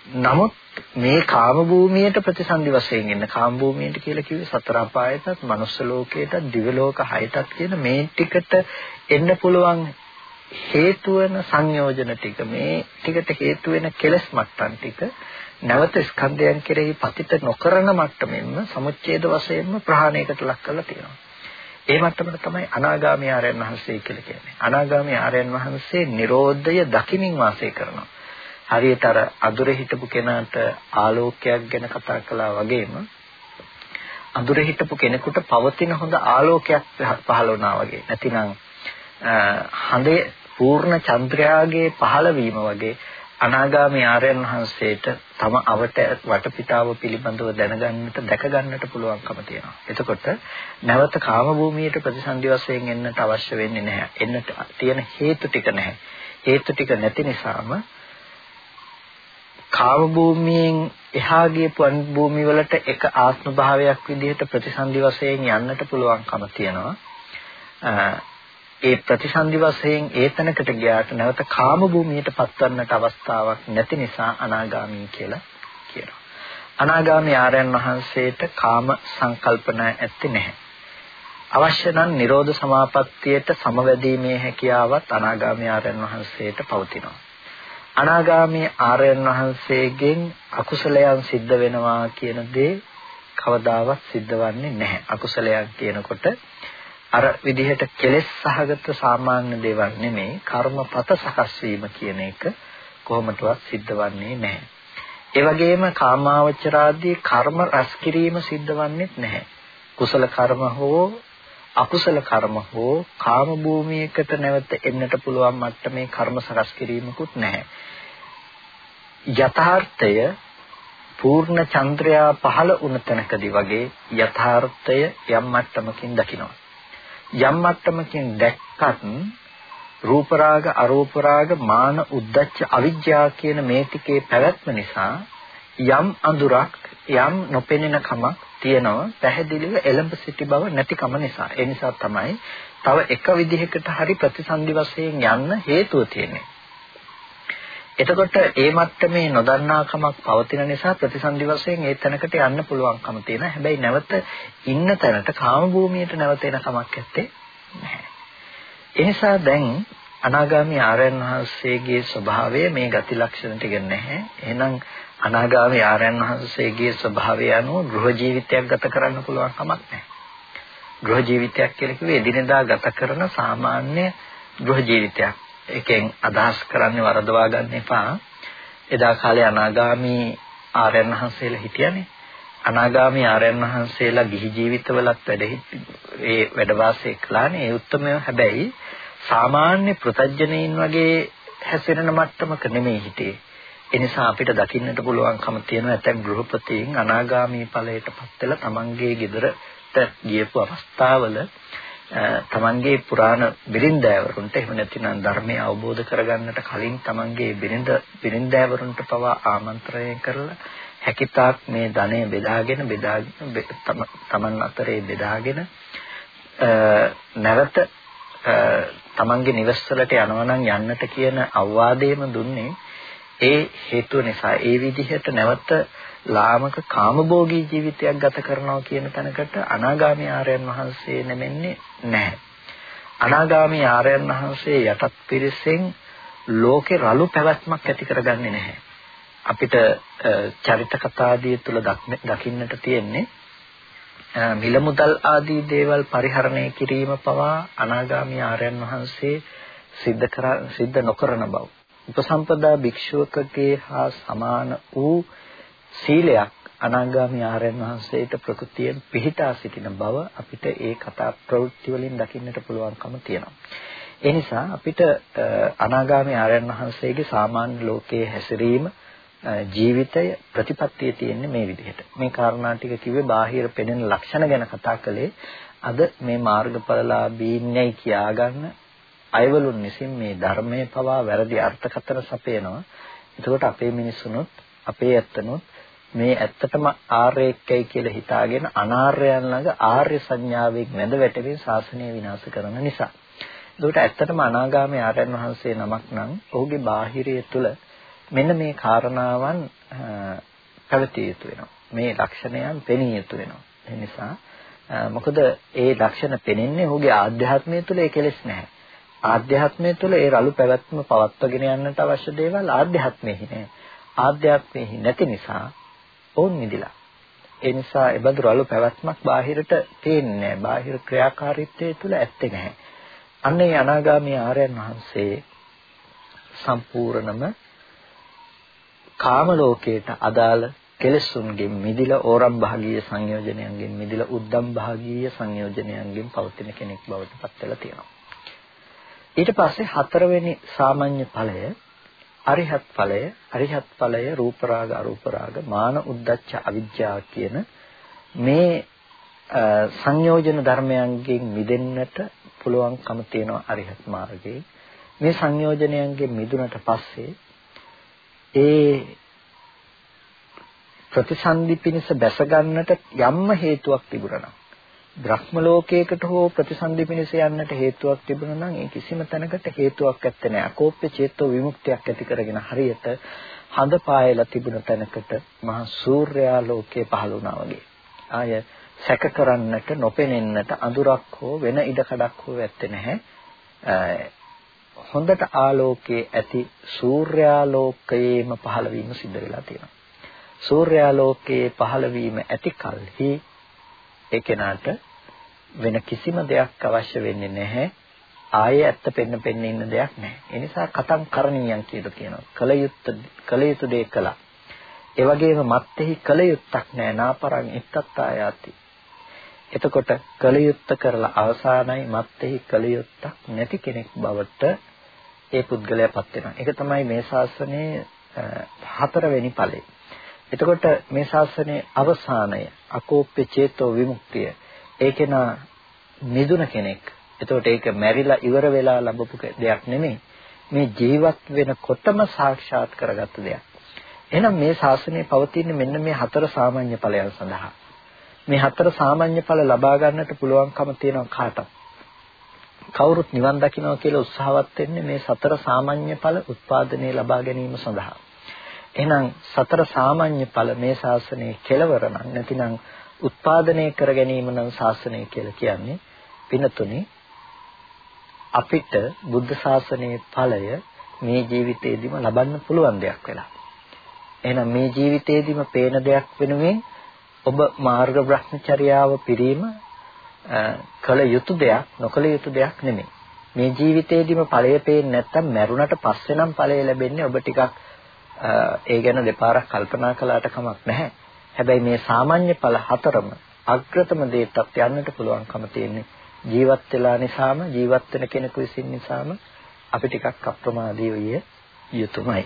නමුත් මේ කාම භූමියට ප්‍රතිසන්දි වශයෙන් ඉන්න කාම භූමියට කියලා කිව්වේ සතර අපායටත් මනුස්ස ලෝකයටත් දිව්‍ය ලෝක හයටත් කියන මේ ටිකට එන්න පුළුවන් හේතු වෙන සංයෝජන ටික මේ ටිකට හේතු වෙන කෙලස් මට්ටම් ටික නැවත ස්කන්ධයන් කෙරෙහි පතිත නොකරන මට්ටමින්ම සමුච්ඡේද වශයෙන්ම ප්‍රහාණයකට ලක් කරලා තියෙනවා. ඒ මට්ටමට තමයි අනාගාමී ආර්යයන් වහන්සේ කියලා කියන්නේ. අනාගාමී ආර්යයන් වහන්සේ Nirodhaය දකිමින් වාසය කරනවා. හරියට අර අඳුරේ හිටපු කෙනාට ආලෝකයක් ගැන කතා කළා වගේම අඳුරේ හිටපු කෙනෙකුට පවතින හොඳ ආලෝකයක් පහළ වුණා වගේ. නැතිනම් හඳේ පූර්ණ චන්ද්‍රයාගේ පහළවීම වගේ අනාගාමී ආර්යයන් වහන්සේට තම අවට වටපිටාව පිළිබඳව දැනගන්නට දැක ගන්නට පුළුවන්කම තියෙනවා. එතකොට නැවත කාම භූමියට ප්‍රතිසන්දි වශයෙන් එන්නට අවශ්‍ය වෙන්නේ නැහැ. එන්නට තියෙන හේතු ටික නැහැ. හේතු ටික නැති නිසාම කාම භූමියෙන් එහා ගියපු අනිත් භූමි වලට එක ආත්ම භාවයක් විදිහට ප්‍රතිසන්දි වශයෙන් යන්නට පුළුවන්කම තියෙනවා. ඒ ප්‍රතිසන්දි වශයෙන් ඒතනකට ගියාට නැවත කාම භූමියට පත්වන්නට අවස්ථාවක් නැති නිසා අනාගාමී කියලා කියනවා. අනාගාමී ආර්යයන් වහන්සේට කාම සංකල්පනා ඇත්තේ නැහැ. අවශ්‍ය නම් Nirodha Samapattiyට සමවැදීමේ හැකියාවත් අනාගාමී ආර්යයන් වහන්සේට පවතිනවා. අනාගාමී ආර්යයන් වහන්සේගෙන් අකුසලයන් සිද්ධ වෙනවා කියන දේ කවදාවත් සිද්ධ වෙන්නේ නැහැ. අකුසලයන් කියනකොට අර විදිහට කෙලෙස් සහගත සාමාන්‍ය දේවල් නෙමෙයි කර්මපත සකස් වීම කියන එක කොහොමදවත් සිද්ධ වෙන්නේ නැහැ. ඒ වගේම කාමාවචරාදී කර්ම රැස් කිරීම සිද්ධ වෙන්නේත් නැහැ. කුසල කර්ම හෝ අකුසල කර්ම හෝ කාම භූමියකට නැවත එන්නට පුළුවන් මට්ටමේ කර්ම සකස් කිරීමකුත් නැහැ. යථාර්ථය පූර්ණ චන්ද්‍රයා පහළ වුණ තැනකදී වගේ යථාර්ථය යම් මට්ටමකින් දකිනවා. යම් මට්ටමකින් දැක්කත් රූප රාග අරූප රාග මාන උද්දච්ච අවිජ්ජා කියන මේ ටිකේ පැවැත්ම නිසා යම් අඳුරක් යම් නොපෙනෙන කමක් තියෙනවා පැහැදිලිව එළඹ සිටි බව නැතිකම නිසා ඒ නිසා තමයි තව එක විදිහකට හරි ප්‍රතිසන්දි වශයෙන් යන්න හේතුව තියෙන්නේ එතකොට ඒ මට්ටමේ නොදන්නාකමක් පවතින නිසා ප්‍රතිසන්දි වශයෙන් ඒ තැනකට යන්න පුළුවන්කම තියෙනවා. හැබැයි නැවත ඉන්න තැනට කාම භූමියට නැවත එන කමක් නැත්තේ නැහැ. ඒ නිසා දැන් අනාගාමී ආර්යයන් වහන්සේගේ ස්වභාවය මේ ගති ලක්ෂණ ටික නැහැ. එහෙනම් අනාගාමී ආර්යයන් වහන්සේගේ ස්වභාවය අනුව ගෘහ ජීවිතයක් ගත කරන්න පුළුවන් කමක් නැහැ. ගෘහ ජීවිතයක් කියලා කිව්වේ එදිනෙදා ගත කරන සාමාන්‍ය ගෘහ ජීවිතයක්. එකෙන් අදහස් කරන්නේ වරදවා ගන්න එපා. එදා කාලේ අනාගාමී ආර්යයන් වහන්සේලා හිටියනේ. අනාගාමී ආර්යයන් වහන්සේලා ගිහි ජීවිතවලත් වැඩ ඒ වැඩ වාසය කළානේ. ඒ උත්තරමය හැබැයි සාමාන්‍ය පෘතජ්ජනයින් වගේ හැසිරෙන මට්ටමක නෙමෙයි හිටියේ. ඒ නිසා අපිට දකින්නට පුළුවන්කම තියෙනවා ඇතැම් ගෘහපතීන් අනාගාමී ඵලයටපත් වෙලා තමන්ගේ ගෙදරට ගියපු අවස්ථාවල තමන්ගේ පුරාණ බිරින්දෑවරුන්ට එහෙම නැතිනම් ධර්මය අවබෝධ කරගන්නට කලින් තමන්ගේ බිරින්ද බිරින්දෑවරුන්ට පවා ආමන්ත්‍රණය කරලා හැකිතාක් මේ ධනය බෙදාගෙන බෙදාගෙන තමන් අතරේ බෙදාගෙන නැවත තමන්ගේ නිවස්වලට යනවා නම් යන්නට කියන අවවාදයම දුන්නේ ඒ හේතුව නිසා ඒ විදිහට නැවත ලාමක කාමභෝගී ජීවිතයක් ගත කරනවා කියන තැනකට අනාගාමී ආර්යයන් වහන්සේ නෙමෙන්නේ නැහැ. අනාගාමී ආර්යයන් වහන්සේ යටත් පිරිසෙන් ලෝකේ රළු පැවැත්මක් ඇති කරගන්නේ නැහැ. අපිට චරිත කතාදී තුල දකින්නට තියෙන්නේ මිල මුදල් ආදී දේවල් පරිහරණය කිරීම පවා අනාගාමී ආර්යයන් වහන්සේ සිද්ධ කර සිද්ධ නොකරන බව. උපසම්පදා භික්ෂුවකගේ හා සමාන වූ සීලයක් අනාගාමී ආර්යයන් වහන්සේට ප්‍රകൃතියෙන් පිහිටා සිටින බව අපිට ඒ කතා ප්‍රවෘත්ති වලින් දකින්නට පුළුවන්කම තියෙනවා. ඒ නිසා අපිට අනාගාමී ආර්යයන් වහන්සේගේ සාමාන්‍ය ලෝකයේ හැසිරීම ජීවිතය ප්‍රතිපත්තිය තියෙන්නේ මේ විදිහට. මේ කාරණා ටික කිව්වේ බාහිර පෙනෙන ලක්ෂණ ගැන කතා කළේ අද මේ මාර්ගඵලලාභීන්‍යයි කියාගන්න අයවලුන් විසින් මේ ධර්මයේ පවා වැරදි අර්ථකථන සපයනවා. එතකොට අපේ මිනිසුනොත් අපේ ඇත්තනොත් මේ ඇත්තටම ආර්යකයි කියලා හිතාගෙන අනාර්යයන් ළඟ ආර්ය සංඥාවෙන් වැඳ වැටෙමින් ශාසනය විනාශ කරන නිසා. ඒකට ඇත්තටම අනාගාමී ආර්යයන් වහන්සේ නමක් නම් ඔහුගේ බාහිරය තුළ මෙන්න මේ කාරණාවන් පැවතිය යුතු වෙනවා. මේ ලක්ෂණයන් පෙනිය යුතු වෙනවා. ඒ නිසා මොකද ඒ ලක්ෂණ පෙනෙන්නේ ඔහුගේ ආධ්‍යාත්මය තුළ ඒ කෙලෙස් නැහැ. ආධ්‍යාත්මය තුළ ඒ රළු පැවැත්ම පවත්වාගෙන යන්නට අවශ්‍ය දේවල් ආධ්‍යාත්මෙහි නෑ. ආධ්‍යාත්මෙහි නැති නිසා ඔවුන් මිදිලා. ඒ නිසා ඒ බඳු රළු පැවැත්මක් බාහිරට පේන්නේ නැහැ. බාහිර ක්‍රියාකාරීත්වයේ තුල ඇත්තේ නැහැ. අන්න ඒ අනාගාමී ආර්යයන් වහන්සේ සම්පූර්ණම කාම ලෝකයට අදාළ කෙලෙසුන්ගෙන් මිදිලා ඕරම් භාගීය සංයෝජනයන්ගෙන් මිදිලා උද්දම් භාගීය සංයෝජනයන්ගෙන් පවතින කෙනෙක් බවට පත් වෙලා තියෙනවා. ඊට පස්සේ හතරවෙනි සාමාන්‍ය ඵලය අරිහත් ඵලය අරිහත් ඵලය රූප රාග අරූප රාග මාන උද්දච්ච අවිජ්ජා කියන මේ සංයෝජන ධර්මයන්ගෙන් මිදෙන්නට පුළුවන්කම තියෙනවා අරිහත් මාර්ගයේ. මේ සංයෝජනයන්ගෙන් මිදුණට පස්සේ ඒ ප්‍රතිසන්දි පිණිස බැස ගන්නට යම්ම හේතුවක් තිබුණා බ්‍රහ්ම ලෝකයකට හෝ ප්‍රතිසන්දි පිණිස යන්නට හේතුවක් තිබුණා නම් ඒ කිසිම තැනකට හේතුවක් ඇත්තේ නැහැ. අකෝප්‍ය චේතෝ විමුක්තියක් ඇති කරගෙන හරියට හඳ පායලා තිබුණ තැනකට මහා සූර්යා ලෝකේ පහළ වුණා වගේ. ආය සැක කරන්නට නොපෙනෙන්නට අඳුරක් හෝ වෙන ඉඩකඩක් හෝ ඇත්තේ නැහැ. හොඳට ආලෝකයේ ඇති සූර්යාලෝකයේම පහළ වීම සිද්ධ වෙලා තියෙනවා. සූර්යාලෝකයේ පහළ වීම ඇති කලෙහි ඒ කෙනාට වෙන කිසිම දෙයක් අවශ්‍ය වෙන්නේ නැහැ. ආයේ ඇත්ත පෙන්න පෙන්න ඉන්න දෙයක් නැහැ. ඒ නිසා කතං කරණීයන් කියලා කියනවා. කල යුත්ත කල යුතු දේ කළා. ඒ වගේම මත්ෙහි කල යුත්තක් නැහැ. නාපරං ඉත්තත් ආයාති. එතකොට කල යුත්ත කරලා අවසానයි මත්ෙහි කල යුත්තක් නැති කෙනෙක් බවට ඒ පුද්ගලයාපත් වෙනවා. ඒක තමයි මේ ශාසනයේ හතරවෙනි ඵලය. එතකොට මේ ශාසනයේ අවසානය අකෝප්‍ය චේතෝ විමුක්තිය ඒකේන මිදුන කෙනෙක්. එතකොට ඒක මැරිලා ඉවර වෙලා ලැබපු දෙයක් නෙමෙයි. මේ ජීවත් වෙනකොටම සාක්ෂාත් කරගත්ත දෙයක්. එහෙනම් මේ ශාසනය පවතින්නේ මෙන්න මේ හතර සාමාන්‍ය ඵලයන් සඳහා. මේ හතර සාමාන්‍ය ඵල ලබා ගන්නට පුළුවන්කම තියෙනවා කාටත්. කවුරුත් නිවන් දකින්නවා කියලා උත්සාහවත් වෙන්නේ මේ සතර සාමාන්‍ය ඵල උත්පාදනය ලබා ගැනීම සඳහා. එහෙනම් සතර සාමාන්‍ය ඵල මේ ශාසනයේ කෙලවර නම් නැතිනම් උත්පාදනය කර ගැනීම නම් ශාසනය කියලා කියන්නේ පිනතුනේ අපිට බුද්ධ ශාසනයේ ඵලය මේ ජීවිතේදීම ලබන්න පුළුවන් දෙයක් වෙලා. එහෙනම් මේ ජීවිතේදීම පේන දෙයක් වෙනුවෙන් ඔබ මාර්ග බ්‍රහ්මචර්යාව පිරීම කළ යුතු දෙයක් නොකළ යුතු දෙයක් නෙමෙයි. මේ ජීවිතේදීම ඵලය පේන්නේ නැත්තම් මැරුණට පස්සේ නම් ඵලය ලැබෙන්නේ ඔබ ටිකක් ඒ ගැන දෙපාරක් කල්පනා කළාට කමක් නැහැ. හැබැයි මේ සාමාන්‍ය ඵල හතරම අග්‍රතම දේටත් යන්නට පුළුවන්කම තියෙන්නේ ජීවත් වෙලා නිසාම ජීවත් වෙන කෙනෙකු විසින් නිසාම අපි ටිකක් අප්‍රමාදී විය යුතුමයි.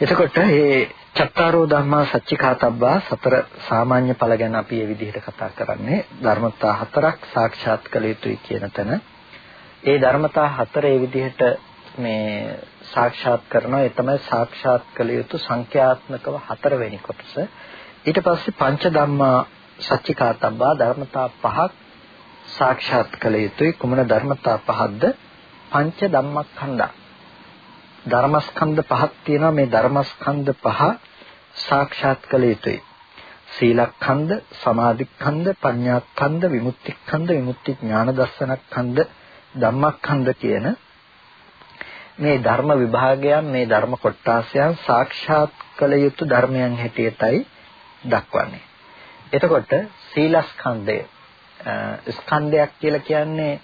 එතකොට මේ චත්තාරෝ ධම්මා සච්චිකාතබ්බා සතර සාමාන්‍ය ඵල ගැන අපි මේ විදිහට කතා කරන්නේ ධර්මතා හතරක් සාක්ෂාත් කළ යුතුයි කියන තැන. ඒ ධර්මතා හතර ඒ විදිහට මේ සාක්ෂාත් කරනවා. ඒ තමයි සාක්ෂාත් කළ යුතු සංඛ්‍යාත්මකව හතරවෙනි කොටස. ඊට පස්සේ පංච ධම්මා සච්චිකාතබ්බා ධර්මතා පහක් සාක්ෂාත් කළ යුතුයි. කුමන ධර්මතා පහක්ද? පංච ධම්මස්කන්ධා. ධර්මස්කන්ධ පහක් තියෙනවා. මේ ධර්මස්කන්ධ පහ සාක්ෂාත් කළ යුතුයි. සීලස්කන්ධ සමාධිස්කන්ධ ප්‍රඥාස්කන්ධ විමුක්තිස්කන්ධ විමුක්ති ඥාන දර්ශනස්කන්ධ ධම්මස්කන්ධ කියන මේ ධර්ම විභාගයන් මේ ධර්ම කොටාසයන් සාක්ෂාත් කළ යුතු ධර්මයන් හැටියටයි දක්වන්නේ. එතකොට සීලස්කන්ධය ස්කන්ධයක් කියලා කියන්නේ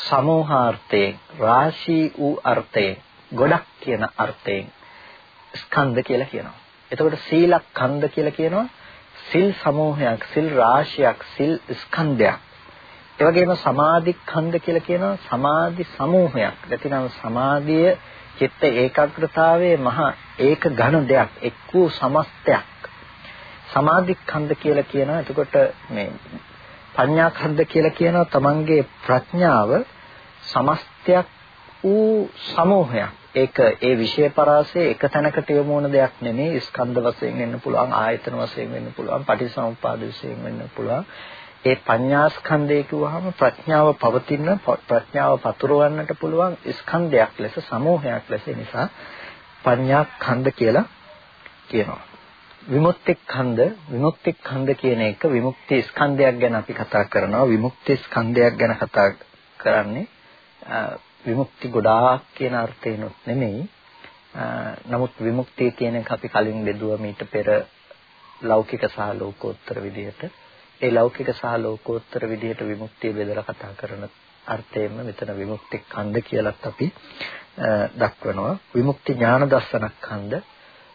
සමෝහාර්ථයෙන් රාශී වූ අර්ථයෙන් ගොඩක් කියන අර්ථයෙන් ස්කන්ධ කියලා කියනවා. එතකොට සීලස්කන්ධ කියලා කියනවා සිල් සමූහයක්, සිල් රාශියක්, සිල් ස්කන්ධයක්. ඒ වගේම සමාධි ඛණ්ඩ කියලා කියනවා සමාධි සමූහයක්. නැතිනම් සමාධිය චිත්ත ඒකාග්‍රතාවයේ මහා ඒක ඝන දෙයක්, එක් වූ සමස්තයක්. සමාධි ඛණ්ඩ කියලා කියනවා එතකොට මේ පඤ්ඤා ඛණ්ඩ කියලා කියනවා තමන්ගේ ප්‍රඥාව සමස්තයක් වූ සමූහයක්. ඒක ඒ විෂය පරාසයේ එක තැනකට යොමු වන දෙයක් නෙමෙයි ස්කන්ධ වශයෙන් වෙන්න පුළුවන් ආයතන වශයෙන් වෙන්න පුළුවන් පටිසමුප්පාද වශයෙන් වෙන්න පුළුවන් ඒ පඤ්ඤාස්කන්ධය කිව්වහම ප්‍රඥාව පවතින ප්‍රඥාව පතුරවන්නට පුළුවන් ස්කන්ධයක් ලෙස සමූහයක් ලෙස නිසා පඤ්ඤාස්කන්ධ කියලා කියනවා. විමුක්ති ඛණ්ඩ විමුක්ති ඛණ්ඩ කියන එක විමුක්ති ස්කන්ධයක් ගැන අපි කතා කරනවා විමුක්ති ස්කන්ධයක් ගැන කතා කරන්නේ විමුක්ති ගොඩාක් කියන අර්ථයනොත් නෙමෙයි නමුත් විමුක්තිය කියන එක අපි කලින් බෙදුවා මීට පෙර ලෞකික සහ ලෝකෝත්තර විදිහට ඒ ලෞකික සහ ලෝකෝත්තර විදිහට විමුක්තිය බෙදලා කතා කරන අර්ථයෙන්ම මෙතන විමුක්ති ඛණ්ඩ කියලත් අපි දක්වනවා. විමුක්ති ඥාන දර්ශන ඛණ්ඩ.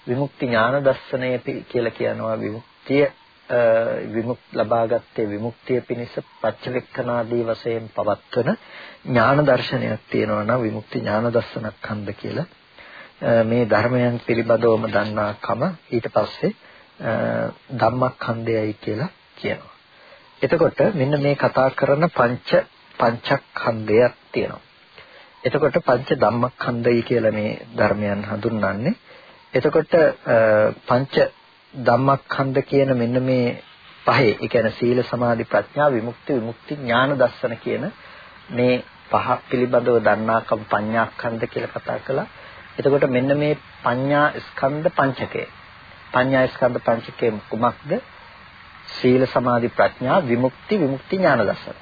විමුක්ති ඥාන දර්ශනය කියලා කියනවා විමුක්තිය විමුක් ලබාගත්තේ විමුක්තිය පිණිස පච්චවෙක්කනාදී වශයෙන් පවත්වන ඥාන දර්ශනයක් තියෙනවා නම් විමුක්ති ඥාන දර්ශන ඛණ්ඩ කියලා. මේ ධර්මයන් පිළිබඳවම දන්නාකම ඊට පස්සේ ධම්මඛණ්ඩයයි කියලා කියනවා. එතකොට මෙන්න මේ කතා කරන පංච පංචස්කන්ධයක් තියෙනවා. එතකොට පංච ධම්මස්කන්ධය කියලා මේ ධර්මයන් හඳුන්වන්නේ. එතකොට පංච ධම්මස්කන්ධ කියන මෙන්න මේ පහේ ඒ කියන්නේ සීල සමාධි ප්‍රඥා විමුක්ති විමුක්ති ඥාන දර්ශන කියන මේ පහ පිළිබඳව දන්නාකම් පඤ්ඤාස්කන්ධ කියලා කතා කළා. එතකොට මෙන්න මේ පඤ්ඤා ස්කන්ධ පංචකය. පඤ්ඤා ස්කන්ධ පංචකය කුමක්ද? සීල සමාධි ප්‍රඥා විමුක්ති විමුක්ති ඥාන දර්ශන.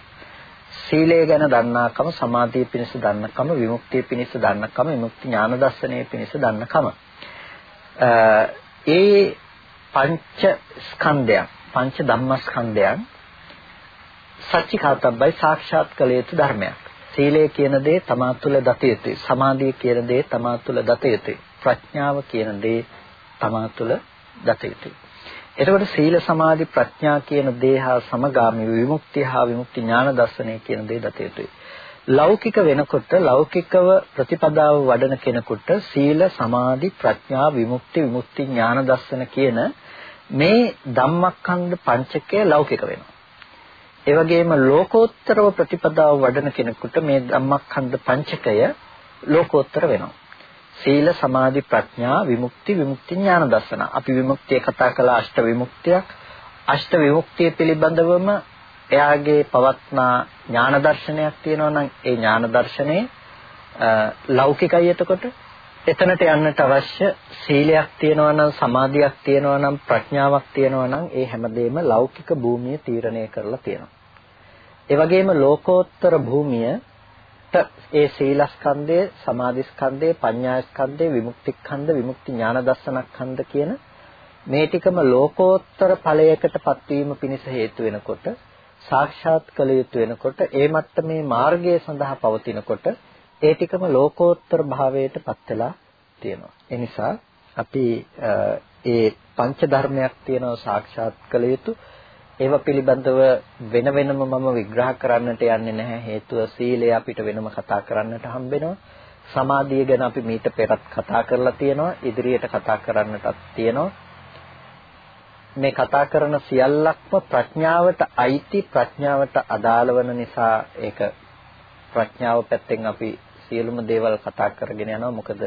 සීලය ගැන දන්නාකම සමාධිය පිණිස දන්නකම විමුක්තිය පිණිස දන්නකම විමුක්ති ඥාන දර්ශනය පිණිස දන්නකම. ඒ පංච ස්කන්ධයන් පංච ධම්මස්කන්ධයන් සච්චිකාතබ්බයි සාක්ෂාත් කළ යුතු ධර්මයක්. සීලය කියන දේ තමා තුළ දත යුතුයි. සමාධිය කියන දේ තමා තුළ දත යුතුයි. ප්‍රඥාව කියන දේ තමා තුළ දත යුතුයි. එතකොට සීල සමාධි ප්‍රඥා කියන දේ හා සමගාමී විමුක්තිය හා විමුක්ති ඥාන දර්ශනය කියන දේ දත යුතුයි. ලෞකික වෙනකොට ලෞකිකව ප්‍රතිපදාව වඩන කෙනෙකුට සීල සමාධි ප්‍රඥා විමුක්ති විමුක්ති ඥාන දර්ශන කියන මේ ධම්මස්කන්ධ පංචකය ලෞකික වෙනවා. ඒ වගේම ලෝකෝත්තරව ප්‍රතිපදාව වඩන කෙනෙකුට මේ ධම්මස්කන්ධ පංචකය ලෝකෝත්තර වෙනවා. සීල සමාධි ප්‍රඥා විමුක්ති විමුක්ති ඥාන දර්ශන. අපි විමුක්තිය කතා කළා අෂ්ට විමුක්තියක්. අෂ්ට විමුක්තිය පිළිබඳවම එයාගේ පවත්නා ඥාන දර්ශනයක් තියෙනවා නම් ඒ ඥාන දර්ශනේ ලෞකිකයි එතකොට එතනට යන්නට අවශ්‍ය සීලයක් තියෙනවා නම් සමාධියක් තියෙනවා නම් ප්‍රඥාවක් තියෙනවා නම් ඒ හැමදේම ලෞකික භූමිය තීරණය කරලා තියෙනවා. ඒ වගේම ලෝකෝත්තර භූමියට ඒ සීලස්කන්ධය, සමාධිස්කන්ධය, පඤ්ඤාස්කන්ධය, විමුක්තිස්කන්ධ, විමුක්ති ඥාන දර්ශනස්කන්ධ කියන මේ ටිකම ලෝකෝත්තර ඵලයකට පත්වීම පිණිස හේතු වෙනකොට සාක්ෂාත් කළ යුතු වෙනකොට ඒ මට්ටමේ මාර්ගය සඳහා පවතිනකොට ඒ ටිකම ලෝකෝත්තර භාවයට පත් වෙලා තියෙනවා. ඒ නිසා අපි ඒ පංච ධර්මයක් තියෙනවා සාක්ෂාත් කළ යුතු ඒව පිළිබඳව වෙන වෙනම මම විග්‍රහ කරන්නට යන්නේ නැහැ. හේතුව සීලය අපිට වෙනම කතා කරන්නට හම්බෙනවා. සමාධිය ගැන අපි මීට පෙරත් කතා කරලා තියෙනවා. ඉදිරියට කතා කරන්නටත් තියෙනවා. මේ කතා කරන සියල්ලක්ම ප්‍රඥාවට අයිති ප්‍රඥාවට අදාළ වන නිසා ඒක ප්‍රඥාව පැත්තෙන් අපි සියලුම දේවල් කතා කරගෙන යනවා. මොකද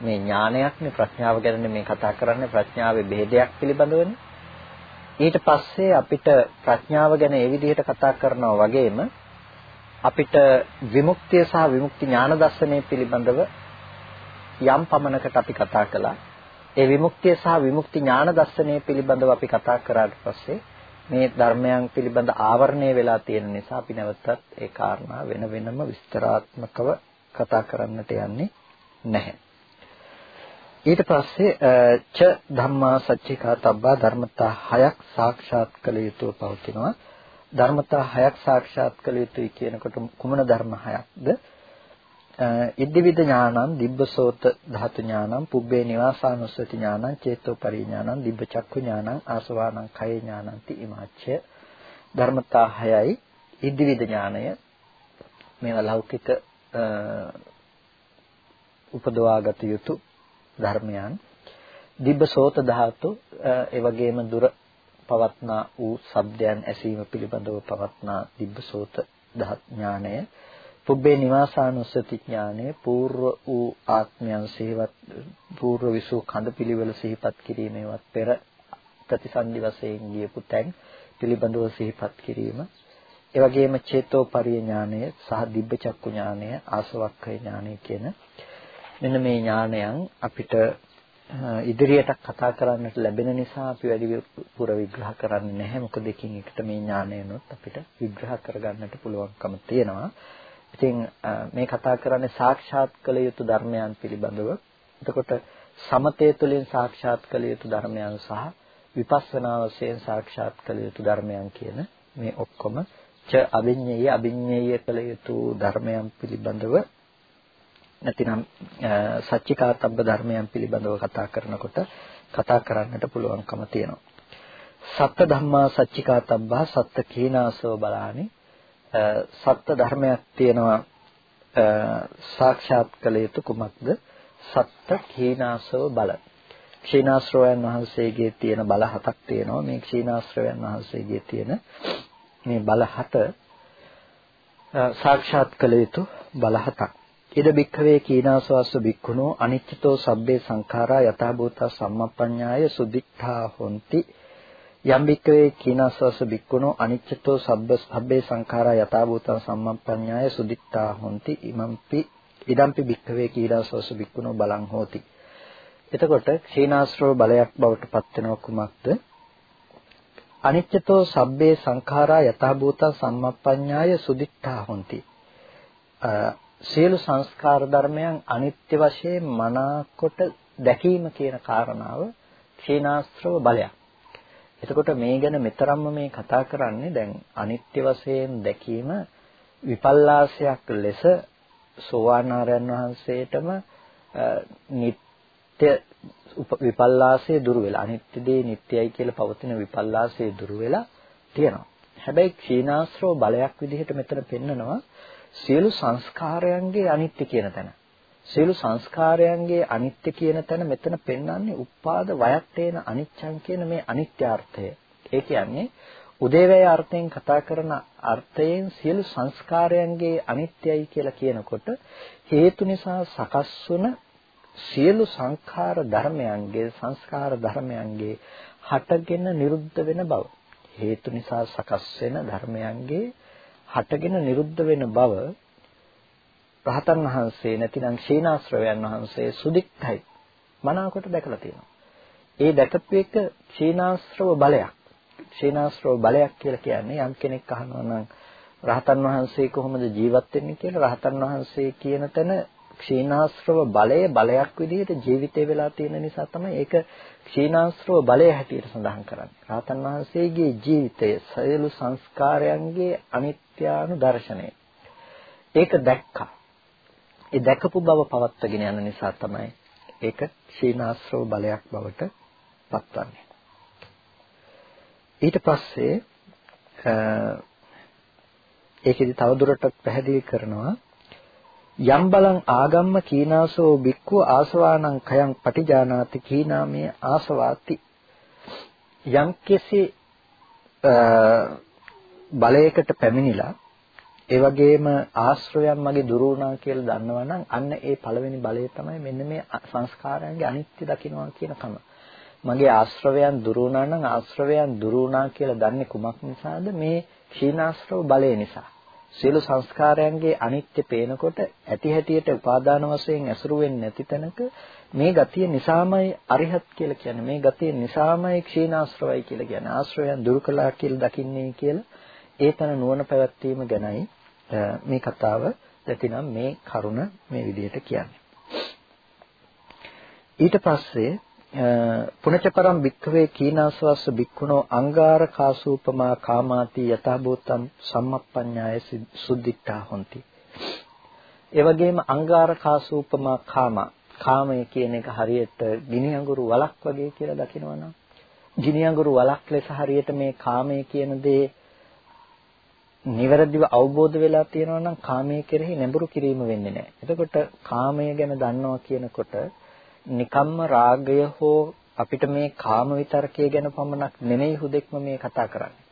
මේ ඥානයක්නේ ප්‍රඥාව ගැන මේ කතා කරන්නේ. ප්‍රඥාවේ ભેදයක් පිළිබඳවනේ. ඊට පස්සේ අපිට ප්‍රඥාව ගැන ඒ විදිහට කතා කරනවා වගේම අපිට විමුක්තිය සහ විමුක්ති ඥාන දර්ශනය පිළිබඳව යම් පමණකට අපි කතා කළා ඒ විමුක්තිය සහ විමුක්ති ඥාන දර්ශනය පිළිබඳව අපි කතා කරාට පස්සේ මේ ධර්මයන් පිළිබඳ ආවරණය වෙලා තියෙන නිසා අපි නැවතත් ඒ කාරණා වෙන වෙනම විස්තරාත්මකව කතා කරන්නට යන්නේ නැහැ. ඊට පස්සේ ච ධම්මා සච්චිකා තබ්බා ධර්මතා හයක් සාක්ෂාත් කළ යුතුව පවතිනවා. ධර්මතා හයක් සාක්ෂාත් කළ යුතුයි කියනකොට කුමන ධර්ම හයක්ද? ඉද්දිවිද ඥානං දිබ්බසෝත ධාතු ඥානං පුබ්බේ නිවාසානුස්සති ඥානං චේතෝ පරිඥානං දිබ්බ චක්ඛු ඥානං ආසවානං කය ඥානಂತಿ ඉමාච්ඡය ධර්මතා හයයි ඉද්දිවිද ඥානය මේවා ලෞකික උපදවාගත යුතු ධර්මයන්. දිබ්බසෝත ධාතු ඒ වගේම දුර පවත්නා වූ සබ්දයන් ඇසීම පිළිබඳව පවත්නා දිබ්බසෝත ඥාණය පුබ්බේ නිවාසානුස්සති ඥාණය పూర్ව වූ ආත්මයන් සිහිවත් పూర్ව විසූ කඳ පිළිවෙල සිහිපත් කිරීමේවත් පෙර ප්‍රතිසන්දි වශයෙන් ගියපු තැන් පිළිබඳව සිහිපත් කිරීම. ඒ වගේම චේතෝපරිය ඥානය සහ දිබ්බ චක්කු ඥානය ආසවක්ඛය ඥානය කියන මෙන්න මේ ඥානයන් අපිට ඉදිරියට කතා කරන්නට ලැබෙන නිසා අපි වැඩි පුර විග්‍රහ කරන්නේ නැහැ. මොකද එකින් එකට මේ ඥානයනොත් අපිට විග්‍රහ කරගන්නට පුළුවන්කම තියෙනවා. ඉතින් මේ කතා කරන්නේ සාක්ෂාත් කළ යුතු ධර්මයන් පිළිබඳව. එතකොට සමතේ තුළින් සාක්ෂාත් කළ යුතු ධර්මයන් සහ විපස්සනා වශයෙන් සාක්ෂාත් කළ යුතු ධර්මයන් කියන මේ ඔක්කොම ච අභිඤ්ඤය අභිඤ්ඤය කළ යුතු ධර්මයන් පිළිබඳව නැතිනම් සච්චිකාතබ්බ ධර්මයන් පිළිබඳව කතා කරනකොට කතා කරන්නට පුළුවන්කම තියෙනවා. සත්ත ධම්මා සච්චිකාතබ්බා සත්ත කීනාසෝ බලානි සත්ත ධර්මයක් තියෙනවා සාක්ෂාත් කළ යුතු කුමක්ද? සත්ත කීනාසෝ බල. ක්ෂීනාශ්‍රවයන් වහන්සේගේ තියෙන බල හතක් තියෙනවා. මේ ක්ෂීනාශ්‍රවයන් වහන්සේගේ තියෙන මේ බල හත සාක්ෂාත් කළ යුතු බල හතක්. ඉද බික්ඛවේ කීනාසවස්ස බික්ඛුනෝ අනිච්චතෝ සබ්බේ සංඛාරා යථා භූතා සම්මප්පඤ්ඤාය සුදිත්තා හොಂತಿ. යම් බික්ඛවේ කීනාසවස්ස බික්ඛුනෝ අනිච්චතෝ සබ්බ සබ්බේ සංඛාරා යථා භූතා සම්මප්පඤ්ඤාය සුදිත්තා හොಂತಿ. ඉමම්පි ඉදම්පි බික්ඛවේ කීනාසවස්ස බික්ඛුනෝ බලං හෝති. එතකොට කීනාස්රව බලයක් බවට පත් වෙනව කුමක්ද? අනිච්චතෝ සබ්බේ සංඛාරා යථා භූතා සම්මප්පඤ්ඤාය සුදිත්තා හොಂತಿ. සියලු සංස්කාර ධර්මයන් අනිත්‍ය වශයෙන් මනාකොට දැකීම කියන කාරණාව ක්ෂීනාශ්‍රව බලයක්. එතකොට මේ ගැන මෙතරම්ම මේ කතා කරන්නේ දැන් අනිත්‍ය වශයෙන් දැකීම විපල්ලාසයක් ලෙස සෝවාන් ආරයන් වහන්සේටම නিত্য විපල්ලාසයේ දුරු වෙලා අනිත්‍ය දේ නිට්ටයයි කියලා පවතින විපල්ලාසයේ දුරු වෙලා තියෙනවා. හැබැයි ක්ෂීනාශ්‍රව බලයක් විදිහට මෙතන පෙන්නනවා සියලු සංස්කාරයන්ගේ අනිත්‍ය කියන තැන. සියලු සංස්කාරයන්ගේ අනිත්‍ය කියන තැන මෙතන පෙන්වන්නේ උපාද වයත්තේන අනිච්ඡං කියන මේ අනිත්‍යාර්ථය. ඒ කියන්නේ උදේවැය අර්ථයෙන් කතා කරන අර්ථයෙන් සියලු සංස්කාරයන්ගේ අනිත්‍යයි කියලා කියනකොට හේතු නිසා සකස් වුණ සියලු සංඛාර ධර්මයන්ගේ සංස්කාර ධර්මයන්ගේ හටගෙන නිරුද්ධ වෙන බව හේතු නිසා සකස් වෙන ධර්මයන්ගේ හටගෙන නිරුද්ධ වෙන බව රහතන් වහන්සේ නැතිනම් ශීනාශ්‍රවයන් වහන්සේ සුදික්තයි මනාවකට දැකලා තියෙනවා. ඒ දැකපු එක ශීනාශ්‍රව බලයක්. ශීනාශ්‍රව බලයක් කියලා කියන්නේ යම් කෙනෙක් අහනවා නම් රහතන් වහන්සේ කොහොමද ජීවත් වෙන්නේ කියලා රහතන් වහන්සේ කියන තැන ක්ෂීණාශ්‍රව බලය බලයක් විදිහට ජීවිතේ වෙලා තියෙන නිසා තමයි ඒක ක්ෂීණාශ්‍රව බලය හැටියට සඳහන් කරන්නේ. රහතන් වහන්සේගේ ජීවිතය සියලු සංස්කාරයන්ගේ අනිත්‍යානු දර්ශනය. ඒක දැක්කා. ඒ දැකපු බව පවත්වාගෙන යන නිසා තමයි ඒක ක්ෂීණාශ්‍රව බලයක් බවට පත්වන්නේ. ඊට පස්සේ ඒකෙදි තවදුරටත් පැහැදිලි කරනවා යම් බලං ආගම්ම කීනාසෝ බික්ඛු ආසවානං khයං පටිජානාති කීනාමේ ආසවාති යම් කෙසේ බලයකට පැමිණිලා ඒ වගේම ආශ්‍රයයන් මගේ දුරු වුණා කියලා දන්නවනම් අන්න ඒ පළවෙනි බලය තමයි මෙන්න මේ සංස්කාරයන්ගේ අනිත්‍ය දකින්නවා කියන කම. මගේ ආශ්‍රවයන් දුරු වුණා නම් ආශ්‍රවයන් දුරු වුණා කියලා දන්නේ කුමක් නිසාද? මේ ක්ෂීණාශ්‍රව බලය නිසා. සියලු සංස්කාරයන්ගේ අනිත්‍ය පේනකොට ඇති හැටියට උපාදාන වශයෙන් ඇසුරු වෙන්නේ නැති තැනක මේ ගතිය නිසාමයි අරිහත් කියලා කියන්නේ. මේ ගතිය නිසාමයි ක්ෂීණාශ්‍රවයි කියලා කියන්නේ. ආශ්‍රවයන් දුරු කළා කියලා දකින්නේ කියලා ඒ තන නුවණ පැවැත්වීම ගැනයි මේ කතාව නැතිනම් මේ කරුණ මේ විදිහට කියන්නේ. ඊට පස්සේ පුනච පරම් භික්ඛවේ කීනාසවස්ස භික්ඛුනෝ අංගාර කාසූපමා කාමාති යතහබෝතම් සම්මප්පඤ්ඤාය සුද්ධිට්ඨා හොಂತಿ. ඒ වගේම අංගාර කාසූපමා කාම කාමය කියන එක හරියට ගිනි අඟුරු වලක් වගේ කියලා දකිනවනම් ගිනි අඟුරු වලක් ලෙස හරියට මේ කාමය කියන දේ නිවැරදිව අවබෝධ වෙලා තියෙනවා නම් කාමයේ කෙරෙහි නැඹුරු කිරීම වෙන්නේ නැහැ. එතකොට කාමය ගැන දන්නවා කියනකොට නිකම්ම රාගය හෝ අපිට මේ කාම විතරකයේ ගැන පමණක් නෙමෙයි හුදෙක්ම මේ කතා කරන්නේ.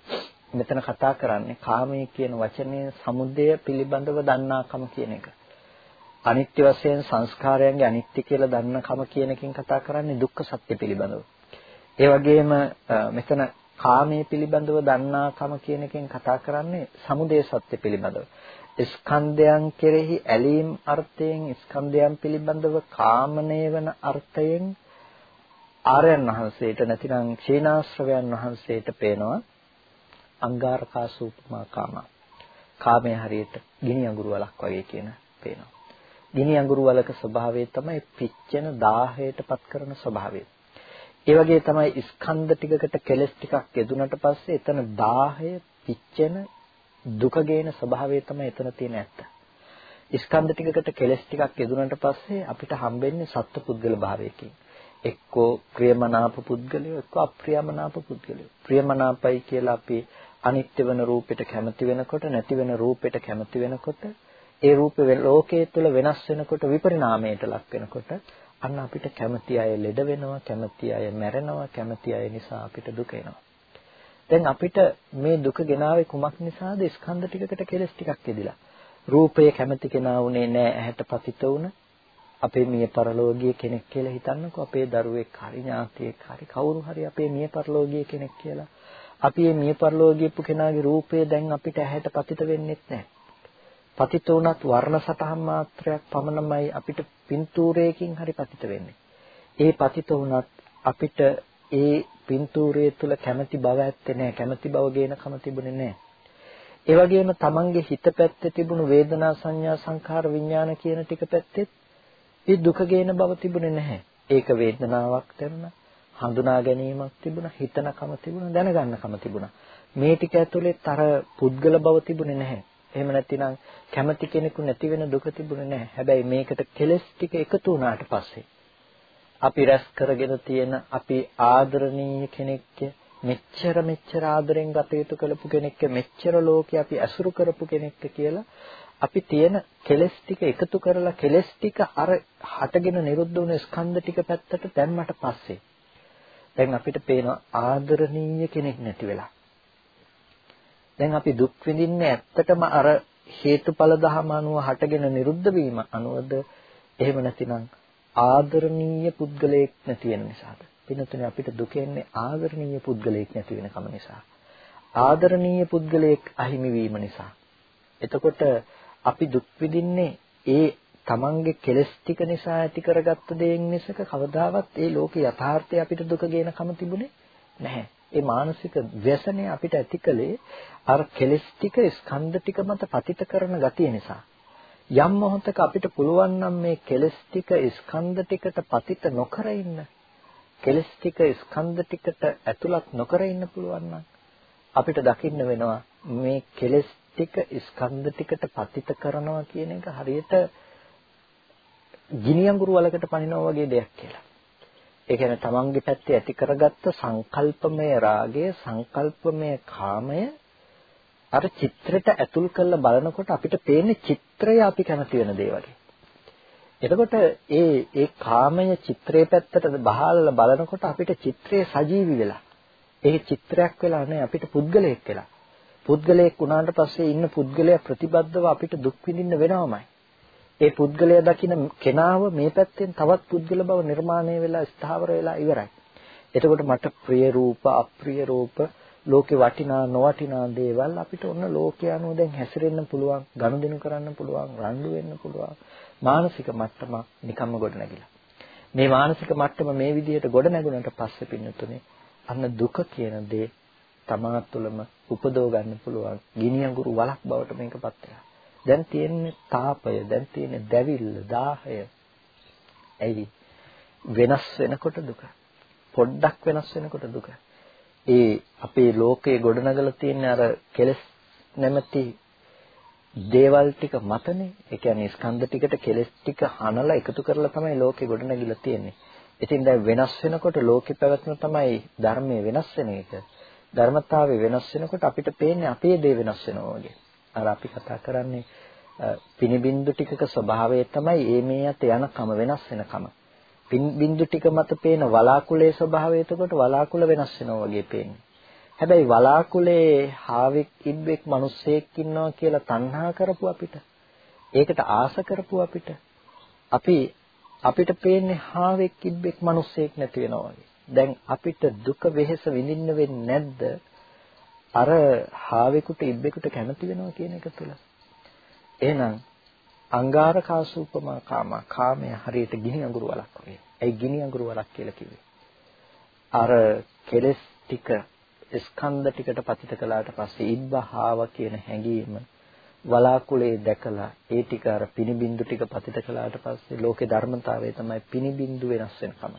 මෙතන කතා කරන්නේ කාමයේ කියන වචනේ සමුදය පිළිබඳව දන්නාකම කියන එක. අනිත්‍ය වශයෙන් සංස්කාරයන්ගේ අනිත්‍ය කියලා දන්නකම කියන එකෙන් කතා කරන්නේ දුක්ඛ සත්‍ය පිළිබඳව. ඒ වගේම මෙතන කාමයේ පිළිබඳව දන්නාකම කියන එකෙන් කතා කරන්නේ සමුදය සත්‍ය පිළිබඳව. ස්කන්ධයන් කෙරෙහි ඇලීම් අර්ථයෙන් ස්කන්ධයන් පිළිබඳව කාමනය වන අර්ථයෙන් ආර්යයන් වහන්සේට නැතිනම් ක්ෂීනාශ්‍රවයන් වහන්සේට පේනවා අංගාරකාසූපමා කාම. කාමයේ හරියට ගිනි අඟුරු වලක් වගේ කියන පේනවා. ගිනි අඟුරු වලක ස්වභාවය තමයි පිච්චෙන දාහයටපත් කරන ස්වභාවය. ඒ වගේ තමයි ස්කන්ධ ටිකකට කෙලස් ටිකක් යෙදුනට පස්සේ එතන දාහය පිච්චෙන දුක ගේන ස්වභාවය තමයි එතන තියෙන ඇත්ත. ස්කන්ධ ටිකකට කෙලස් ටිකක් යෙදුනට පස්සේ අපිට හම්බෙන්නේ සත්පුද්ගල භාවයකින්. එක්කෝ ප්‍රියමනාප පුද්ගලයෝ එක්කෝ අප්‍රියමනාප පුද්ගලයෝ. ප්‍රියමනාපයි කියලා අපි අනිත්‍ය වෙන රූපෙට කැමති වෙනකොට නැති වෙන රූපෙට කැමති වෙනකොට ඒ රූපේ ලෝකයේ තුල වෙනස් වෙනකොට විපරිණාමයට ලක් වෙනකොට අන්න අපිට කැමති අය ලෙඩ වෙනවා කැමති අය මැරෙනවා කැමති අය නිසා අපිට දුක එනවා දැන් අපිට මේ දුක ගෙනාවේ කුමක් නිසාද? ස්කන්ධ ටිකකට කෙලස් ටිකක් එදිලා. රූපය කැමති කෙනා උනේ නැහැ ඇහැට පතිත වුණ. අපේ මිය පරලෝකීය කෙනෙක් කියලා හිතන්නකෝ අපේ දරුවෙක් හරි ඥාතියෙක් හරි කවුරු හරි අපේ මිය පරලෝකීය කෙනෙක් කියලා. අපි මේ මිය පරලෝකීයපු කෙනාගේ රූපය දැන් අපිට ඇහැට පතිත වෙන්නෙත් නැහැ. පතිත වුණත් වර්ණ සටහන් මාත්‍රයක් පමණමයි අපිට පින්තූරයකින් හරි පතිත වෙන්නේ. ඒ පතිත වුණත් අපිට ඒ පින්තූරය තුල කැමැති බව ඇත්තේ නැහැ. කැමැති බව ගේනකම තිබුණේ නැහැ. ඒ වගේම තමන්ගේ හිත පැත්තේ තිබුණු වේදනා සංඥා සංඛාර විඥාන කියන ටික පැත්තෙත් ඒ දුක ගේන බව තිබුණේ නැහැ. ඒක වේදනාවක් දැනුණා. හඳුනා ගැනීමක් තිබුණා. හිතනකම තිබුණා. දැනගන්නකම තිබුණා. මේ ටික ඇතුලේ තර පුද්ගල බව තිබුණේ නැහැ. එහෙම නැතිනම් කැමැති කෙනෙකු නැති වෙන දුක තිබුණේ නැහැ. හැබැයි මේකට කෙලස් ටික එකතු වුණාට පස්සේ අපි රැස් කරගෙන තියෙන අපි ආදරණීය කෙනෙක්ක මෙච්චර මෙච්චර ආදරෙන් ගත යුතු කළපු කෙනෙක්ක මෙච්චර ලෝකේ අපි ඇසුරු කරපු කෙනෙක්ක කියලා අපි තියෙන කෙලස් ටික එකතු කරලා කෙලස් ටික අර හටගෙන නිරුද්ධ වුණ ස්කන්ධ ටික පැත්තට දැම්මට පස්සේ දැන් අපිට පේන ආදරණීය කෙනෙක් නැති වෙලා. දැන් අපි දුක් විඳින්නේ ඇත්තටම අර හේතුඵල ධම අනුව හටගෙන නිරුද්ධ වීම අනුවද? එහෙම නැතිනම් ආදරණීය පුද්ගලයෙක් නැති වෙන නිසාද? පින්නතුනේ අපිට දුක එන්නේ ආදරණීය පුද්ගලයෙක් නැති වෙන කම නිසා. ආදරණීය පුද්ගලයෙක් අහිමි වීම නිසා. එතකොට අපි දුක් විඳින්නේ ඒ තමන්ගේ කෙලස් ටික නිසා ඇති කරගත්ත දේන් මිසක කවදාවත් ඒ ලෝකේ යථාර්ථය අපිට දුක ගේන කම තිබුණේ නැහැ. ඒ මානසික ව්‍යසනය අපිට ඇතිකලේ අර කෙලස් ටික ස්කන්ධ ටික මත පතිත කරන ගතිය නිසා. යම් මොහොතක අපිට පුළුවන් නම් මේ කෙලස් ටික ස්කන්ධ ටිකට පතිත නොකර ඉන්න කෙලස් ටික ස්කන්ධ ටිකට ඇතුළත් නොකර ඉන්න පුළුවන් නම් අපිට දකින්න වෙනවා මේ කෙලස් ටික ස්කන්ධ ටිකට පතිත කරනවා කියන එක හරියට ගිනි අඟුරු වලකට පනිනවා වගේ දෙයක් කියලා. ඒ කියන්නේ තමන්ගේ පැත්තේ ඇති කරගත්ත සංකල්පමය රාගය, සංකල්පමය කාමය අර චිත්‍රයට ඇතුල් කරලා බලනකොට අපිට පේන්නේ චිත්‍රය අපි කැමති වෙන දේ වගේ. එතකොට ඒ ඒ කාමය චිත්‍රයේ පැත්තට බහලා බලනකොට අපිට චිත්‍රය සජීවි වෙලා. ඒ චිත්‍රයක් වෙලා නැහැ අපිට පුද්ගලයෙක් වෙලා. පුද්ගලයෙක් වුණාට පස්සේ ඉන්න පුද්ගලයා ප්‍රතිබද්ධව අපිට දුක් විඳින්න වෙනවමයි. ඒ පුද්ගලයා දකින්න කෙනාව මේ පැත්තෙන් තවත් පුද්ගල බව නිර්මාණය වෙලා ස්ථාවර වෙලා ඉවරයි. එතකොට මට ප්‍රිය රූප අප්‍රිය රූප ලෝකේ වටිනා නොවටිනා දේවල් අපිට ඔන්න ලෝකයේ අනුව දැන් හැසිරෙන්න පුළුවන් ගනුදෙනු කරන්න පුළුවන් රණ්ඩු වෙන්න පුළුවන්. මානසික මට්ටම නිකම්ම ගොඩ නැගිලා. මේ මානසික මට්ටම මේ විදිහට ගොඩ නැගුණට පස්සේ පින්නතුනේ අන්න දුක කියන දේ තමා තුළම උපදව ගන්න පුළුවන්. ගිනි අඟුරු වලක් බවට මේකපත් වෙනවා. දැන් තියෙන්නේ තාපය දැන් තියෙන්නේ දැවිල්ල දාහය. ඇයි? වෙනස් වෙනකොට දුක. පොඩ්ඩක් වෙනස් වෙනකොට දුක. ඒ අපේ ලෝකයේ ගොඩනගලා තියෙන අර කෙලස් නැමැති දේවල් ටික මතනේ. ඒ කියන්නේ ස්කන්ධ ටිකට කෙලස් ටික හනලා එකතු කරලා තමයි ලෝකේ ගොඩනගිලා තියෙන්නේ. ඉතින් දැන් වෙනස් වෙනකොට ලෝකේ පැවැත්ම තමයි ධර්මයේ වෙනස් වෙන එක. ධර්මතාවය වෙනස් වෙනකොට අපිට පේන්නේ අපේ දේ වෙනස් වෙනවා වගේ. අර අපි කතා කරන්නේ පිනිබින්දු ටිකක ස්වභාවය තමයි ඒ මේ යත යනකම වෙනස් වෙනකම. බින්දු ටික මත පේන වලාකුලේ ස්වභාවය එතකොට වලාකුල වෙනස් වෙනවා වගේ පේන්නේ. හැබැයි වලාකුලේ හාවෙක් ඉබ්බෙක් මිනිස්සෙක් ඉන්නවා කියලා තණ්හා කරපු අපිට ඒකට ආස කරපු අපිට අපි අපිට පේන්නේ හාවෙක් ඉබ්බෙක් මිනිස්සෙක් නැති වෙනවා වගේ. දැන් අපිට දුක වෙහෙස විඳින්න වෙන්නේ නැද්ද? අර හාවෙකුට ඉබ්බෙකුට කැමති වෙනවා කියන එක තුල. එහෙනම් අංගාරකාසූපමා කාම කාමය හරියට ගිනි අඟුරු වලක් වගේ. ඒ ගිනි අඟුරු වලක් කියලා කිව්වේ. අර කෙලස් ටික ස්කන්ධ ටිකට පතිත කළාට පස්සේ ඉබ්බහාව කියන හැඟීම වලාකුලේ දැකලා ඒ ටික අර පිනිබින්දු ටික පතිත කළාට පස්සේ ලෝකේ ධර්මතාවය තමයි පිනිබින්දු වෙනස් වෙනකම.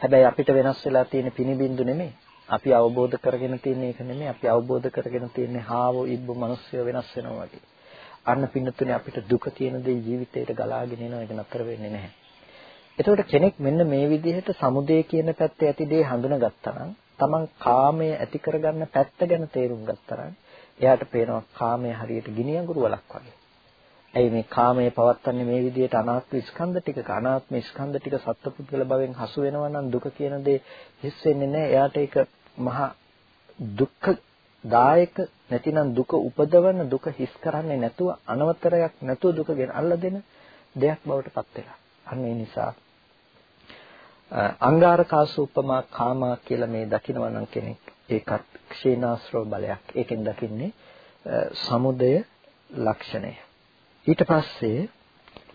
හැබැයි අපිට වෙනස් වෙලා තියෙන පිනිබින්දු නෙමෙයි. අපි අවබෝධ කරගෙන තියෙන එක නෙමෙයි. අපි අවබෝධ කරගෙන තියෙන්නේ හාවෝ ඉබ්බ මිනිස්සු වෙනස් වෙනවා වගේ. අන්න පින්නතුනේ අපිට දුක කියන දේ ජීවිතේට ගලාගෙන එනවා ඒක නතර වෙන්නේ නැහැ. එතකොට කෙනෙක් මෙන්න මේ විදිහට සමුදේ කියන පැත්තේ ඇති දේ හඳුනාගත්තා නම් තමන් කාමය ඇති කරගන්න පැත්ත ගැන තේරුම් ගත්තා නම් එයාට පේනවා කාමය හරියට ගිනි අඟුරු වලක් වගේ. ඇයි මේ කාමය පවත්න්නේ මේ විදිහට අනාත්ම ස්කන්ධ ටිකක අනාත්ම ස්කන්ධ ටික සත්පුද්ගල භවෙන් හසු වෙනවා නම් දුක කියන දේ හිස් වෙන්නේ නැහැ. එයාට ඒක මහා දුක්ඛ දායක නැතිනම් දුක උපදවන දුක හිස් කරන්නේ නැතුව අනවතරයක් නැතුව දුක ගෙන අල්ල දෙන දෙයක් බවට පත් වෙලා. අන්න ඒ නිසා අංගාරකාසූපමා කාමා කියලා මේ දකිනවා නම් කෙනෙක් ඒකත් ක්ෂීණාශ්‍රව බලයක්. ඒකෙන් දකින්නේ සමුදය ලක්ෂණය. ඊට පස්සේ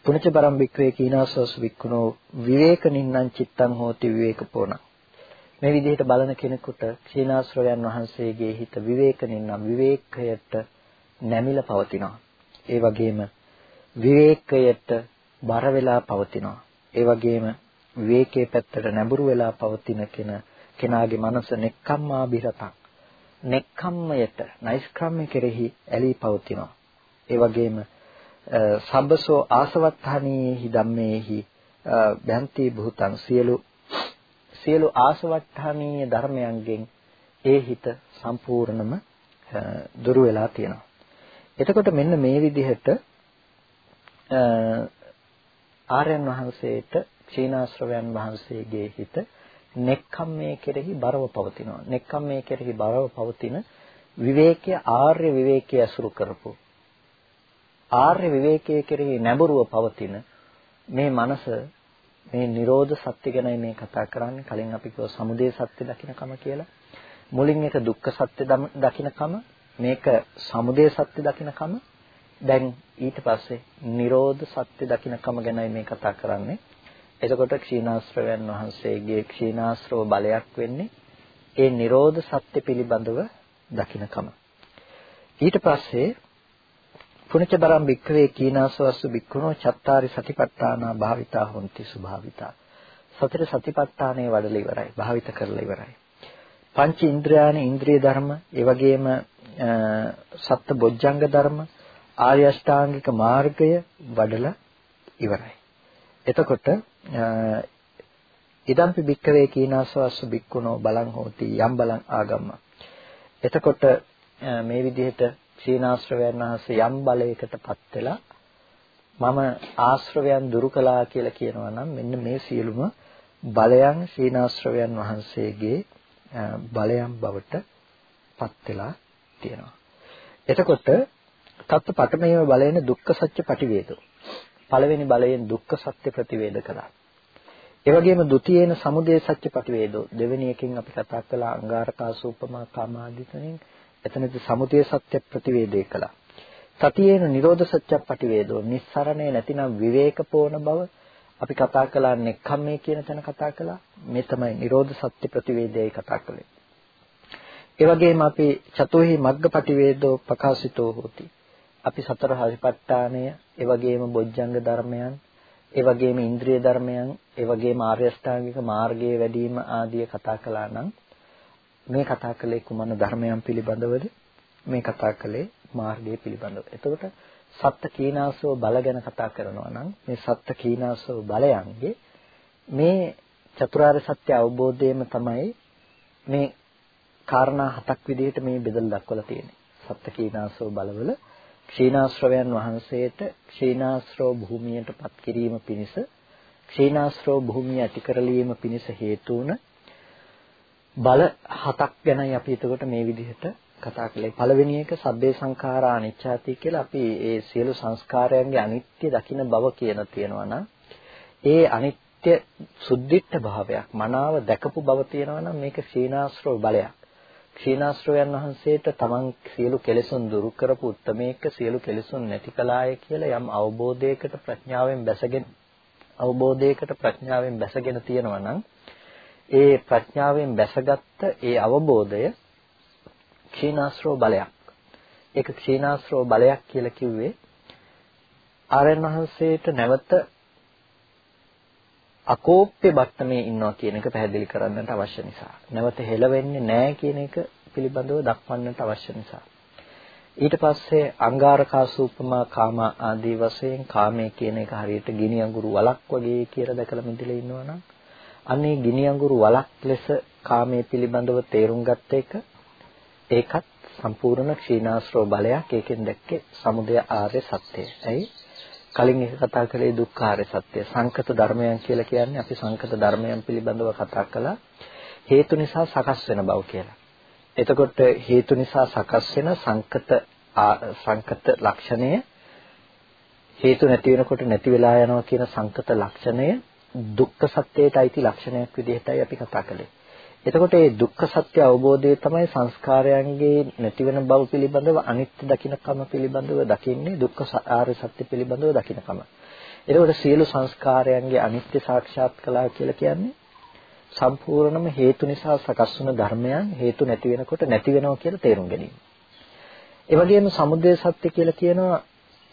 පුනච බරම් වික්‍රේ කීනාසෝස් වික්කුණෝ විවේක නින්නං චිත්තං හෝති විවේකපෝණ මේ විදිහට බලන කෙනෙකුට ක්ෂීනාශ්‍රවයන් වහන්සේගේ හිත විවේක නින්නම් විවේකයට නැමිලා පවතිනවා. ඒ වගේම විවේකයට බර වෙලා පවතිනවා. ඒ වගේම විවේකයේ පැත්තට නැඹුරු වෙලා පවතින කෙන කෙනාගේ මනස නෙක්ඛම්මා බිරතක්. නෙක්ඛම්මයට නෛෂ්ක්‍රම්‍ය කෙරෙහි ඇලී පවතිනවා. ඒ වගේම සබ්බසෝ ආසවත්තානීහි ධම්මේහි බ්‍යන්ති භූතං සියලු සියලු ආසවත්තානීය ධර්මයන්ගෙන් ඒ හිත සම්පූර්ණම දුරු වෙලා තියෙනවා. එතකොට මෙන්න මේ විදිහට ආර්යයන් වහන්සේට චීනාශ්‍රවයන් වහන්සේගේ හිත නෙක්ඛම්මේ කෙරෙහි බරව පවතිනවා. නෙක්ඛම්මේ කෙරෙහි බරව පවතින විවේකයේ ආර්ය විවේකයේ අසුරු කරපු ආර්ය විවේකයේ කෙරෙහි නැඹුරුව පවතින මේ මනස මේ Nirodha සත්‍ය ගැනයි මේ කතා කරන්නේ. කලින් අපි කිව්ව සමුදය සත්‍ය දකින්නකම කියලා. මුලින් එක දුක්ඛ සත්‍ය දකින්නකම මේක සමුදය සත්‍ය දකින්නකම දැන් ඊට පස්සේ Nirodha සත්‍ය දකින්නකම ගැනයි මේ කතා කරන්නේ. එතකොට ක්ෂීණාශ්‍රවයන් වහන්සේගේ ක්ෂීණාශ්‍රව බලයක් වෙන්නේ ඒ Nirodha සත්‍ය පිළිබඳව දකින්නකම. ඊට පස්සේ පුණජ බරම් භික්ඛවේ කීනාසවස්සු භික්ඛුනෝ චත්තාරි සතිපට්ඨානා භාවිතා හොಂತಿ සුභාවිතා. සතර සතිපට්ඨානේ වඩලා ඉවරයි. භාවිත කරලා ඉවරයි. පංච ඉන්ද්‍රයාන ඉන්ද්‍රිය ධර්ම, ඒ වගේම සත්ත බොජ්ජංග ධර්ම, ආර්ය අෂ්ටාංගික මාර්ගය වඩලා ඉවරයි. එතකොට ඉදම්පි භික්ඛවේ කීනාසවස්සු භික්ඛුනෝ බලං හෝති යම් බලං ආගම්ම. එතකොට මේ විදිහට සීනාශ්‍රවයන් වහන්සේ යම් බලයකටපත් වෙලා මම ආශ්‍රවයන් දුරු කළා කියලා කියනවා නම් මෙන්න මේ සියලුම බලයන් සීනාශ්‍රවයන් වහන්සේගේ බලයන් බවට පත් වෙලා තියෙනවා. එතකොට තත්ත පඨමේව බලයෙන් දුක්ඛ සත්‍ය පටිවේදෝ. පළවෙනි බලයෙන් දුක්ඛ සත්‍ය ප්‍රතිවේද කළා. ඒ වගේම ဒ ුතියේන සමුදය සත්‍ය පටිවේදෝ දෙවෙනි එකෙන් අපි කතා කළා අංගාරකාසූපමා කාමාදිතනෙන් එතනදි සමුදය සත්‍ය ප්‍රතිවේදේ කළා. සතියේන නිරෝධ සත්‍ය පටිවේදෝ නිස්සරණේ නැතිනම් විවේකපෝන බව අපි කතා කළා නෙක්ඛම්මේ කියන තැන කතා කළා. මේ තමයි නිරෝධ සත්‍ය ප්‍රතිවේදයයි කතා කළේ. ඒ වගේම අපි චතුහි මග්ගපටිවේදෝ ප්‍රකාශිතෝ හෝති. අපි සතර හරිපට්ඨානය, ඒ වගේම බොජ්ජංග ධර්මයන්, ඒ වගේම ඉන්ද්‍රිය ධර්මයන්, ඒ වගේම ආර්ය අෂ්ටාංගික මාර්ගයේ වැඩිම ආදිය කතා කළා නම් මේ කතා කළේ කුමන ධර්මයන් පිළිබඳවද? මේ කතා කළේ මාර්ගය පිළිබඳව. එතකොට සත්ත්‍ය කීනාසෝ බල ගැන කතා කරනවා නම් මේ සත්ත්‍ය කීනාසෝ බලයන්ගේ මේ චතුරාර්ය සත්‍ය අවබෝධයම තමයි මේ කාරණා හතක් විදිහට මේ බෙදලා දක්වලා තියෙන්නේ. සත්ත්‍ය කීනාසෝ බලවල ක්ෂීණාශ්‍රවයන් වහන්සේට ක්ෂීණාශ්‍රව භූමියටපත් කිරීම පිණිස ක්ෂීණාශ්‍රව භූමිය ඇති කරලීම පිණිස හේතු වුණ බල හතක් ගැනයි අපි එතකොට මේ විදිහට කතා කළේ. පළවෙනි එක සබ්බේ සංඛාරා අනිච්චාති කියලා අපි ඒ සියලු සංස්කාරයන්ගේ අනිත්‍ය දකින බව කියන තියෙනවා නම් ඒ අනිත්‍ය සුද්ධිට්ඨ භාවයක් මනාව දැකපු බව තියෙනවා නම් මේක ක්ෂීණාශ්‍රව බලයක්. ක්ෂීණාශ්‍රවයන් වහන්සේට තමන් සියලු කෙලෙසුන් දුරු කරපු උත්මේක සියලු කෙලෙසුන් නැති කලාය කියලා යම් අවබෝධයකට ප්‍රඥාවෙන් බැසගෙන අවබෝධයකට ප්‍රඥාවෙන් බැසගෙන තියෙනවා නම් ඒ ප්‍රඥාවෙන් බැසගත්ත ඒ අවබෝධය ක්ෂීණාශ්‍රව බලයක්. ඒක ක්ෂීණාශ්‍රව බලයක් කියලා කිව්වේ ආරයන් වහන්සේට නැවත අකෝප්‍ය බට්ටමේ ඉන්නවා කියන එක පැහැදිලි කරන්නට අවශ්‍ය නිසා. නැවත හෙලවෙන්නේ නැහැ කියන එක පිළිබඳව දක්වන්නට අවශ්‍ය නිසා. ඊට පස්සේ අංගාරකාසූපමා කාම ආදී වශයෙන් කාමයේ කියන එක හරියට ගිනි අඟුරු වලක් වගේ කියලා දැකලා මිදලා ඉන්නවනම් අනේ ගිනි අඟුරු වලක් ලෙස කාමයේ පිළිබඳව තේරුම් ගත්ත එක ඒකත් සම්පූර්ණ ක්ෂීණාශ්‍රව බලයක් ඒකෙන් දැක්කේ සමුදය ආර්ය සත්‍යය. ඇයි? කලින් එක කතා කළේ දුක්ඛ ආර්ය සත්‍ය. සංකත ධර්මයන් කියලා කියන්නේ අපි සංකත ධර්මයන් පිළිබඳව කතා කළා. හේතු නිසා සකස් වෙන බව කියලා. එතකොට හේතු නිසා සකස් වෙන සංකත සංකත ලක්ෂණය හේතු නැති වෙනකොට නැති වෙලා යනවා කියන සංකත ලක්ෂණය දුක්ඛ සත්‍යයට අයිති ලක්ෂණයක් විදිහටයි අපි කතා කළේ. එතකොට මේ දුක්ඛ සත්‍ය අවබෝධය තමයි සංස්කාරයන්ගේ නැති වෙන බව පිළිබඳව අනිත්‍ය දකින්නකම පිළිබඳව දකින්නේ දුක්ඛ ආර්ය සත්‍ය පිළිබඳව දකින්නකම. එතකොට සියලු සංස්කාරයන්ගේ අනිත්‍ය සාක්ෂාත් කළා කියලා කියන්නේ සම්පූර්ණම හේතු නිසා සකස් වුණ ධර්මයන් හේතු නැති වෙනකොට නැති වෙනවා කියලා තේරුම් ගැනීම. ඒ වගේම සමුදය සත්‍ය කියලා කියනවා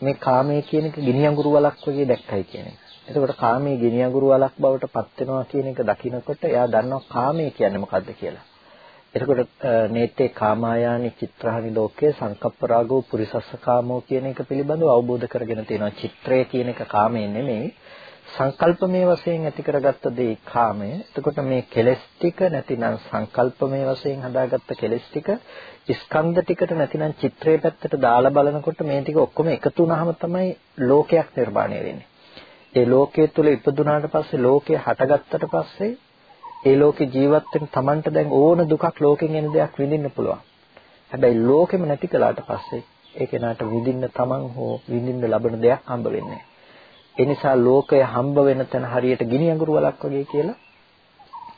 මේ කාමයේ කියන එක ගිනි අඟුරු වලක් වගේ දැක්කයි කියන එක. එතකොට කාමයේ ගිනි අඟුරු වලක් බවට පත් වෙනවා කියන එක දකිනකොට එයා දන්නවා කාමයේ කියන්නේ මොකද්ද කියලා. එතකොට නේත්තේ කාමායානි චිත්‍රහනි ලෝකේ සංකප්පරාගෝ පුරිසස්ස කාමෝ කියන එක පිළිබඳව අවබෝධ කරගෙන තියෙනවා. චිත්‍රය කියන එක කාමයේ නෙමෙයි සංකල්පමය වශයෙන් ඇති කරගත්ත දේ කාමය. එතකොට මේ කෙලස් ටික නැතිනම් සංකල්පමය වශයෙන් හදාගත්ත කෙලස් ටික ස්කන්ධ ටිකට නැතිනම් චිත්‍රයේ පැත්තට දාලා බලනකොට මේ ටික ඔක්කොම එකතු වුනහම තමයි ලෝකයක් නිර්මාණය වෙන්නේ. ඒ ලෝකයේ තුල ඉපදුනාට පස්සේ ලෝකය හටගත්තට පස්සේ ඒ ලෝකේ ජීවත් වෙන Tamanට දැන් ඕන දුකක් ලෝකෙන් එන දෙයක් විඳින්න පුළුවන්. හැබැයි ලෝකෙම නැති කළාට පස්සේ ඒ කෙනාට විඳින්න Taman හෝ විඳින්න ලබන දෙයක් හම්බ වෙන්නේ ඒ නිසා ලෝකය හම්බ වෙන තැන හරියට ගිනි අඟුරු වලක් වගේ කියලා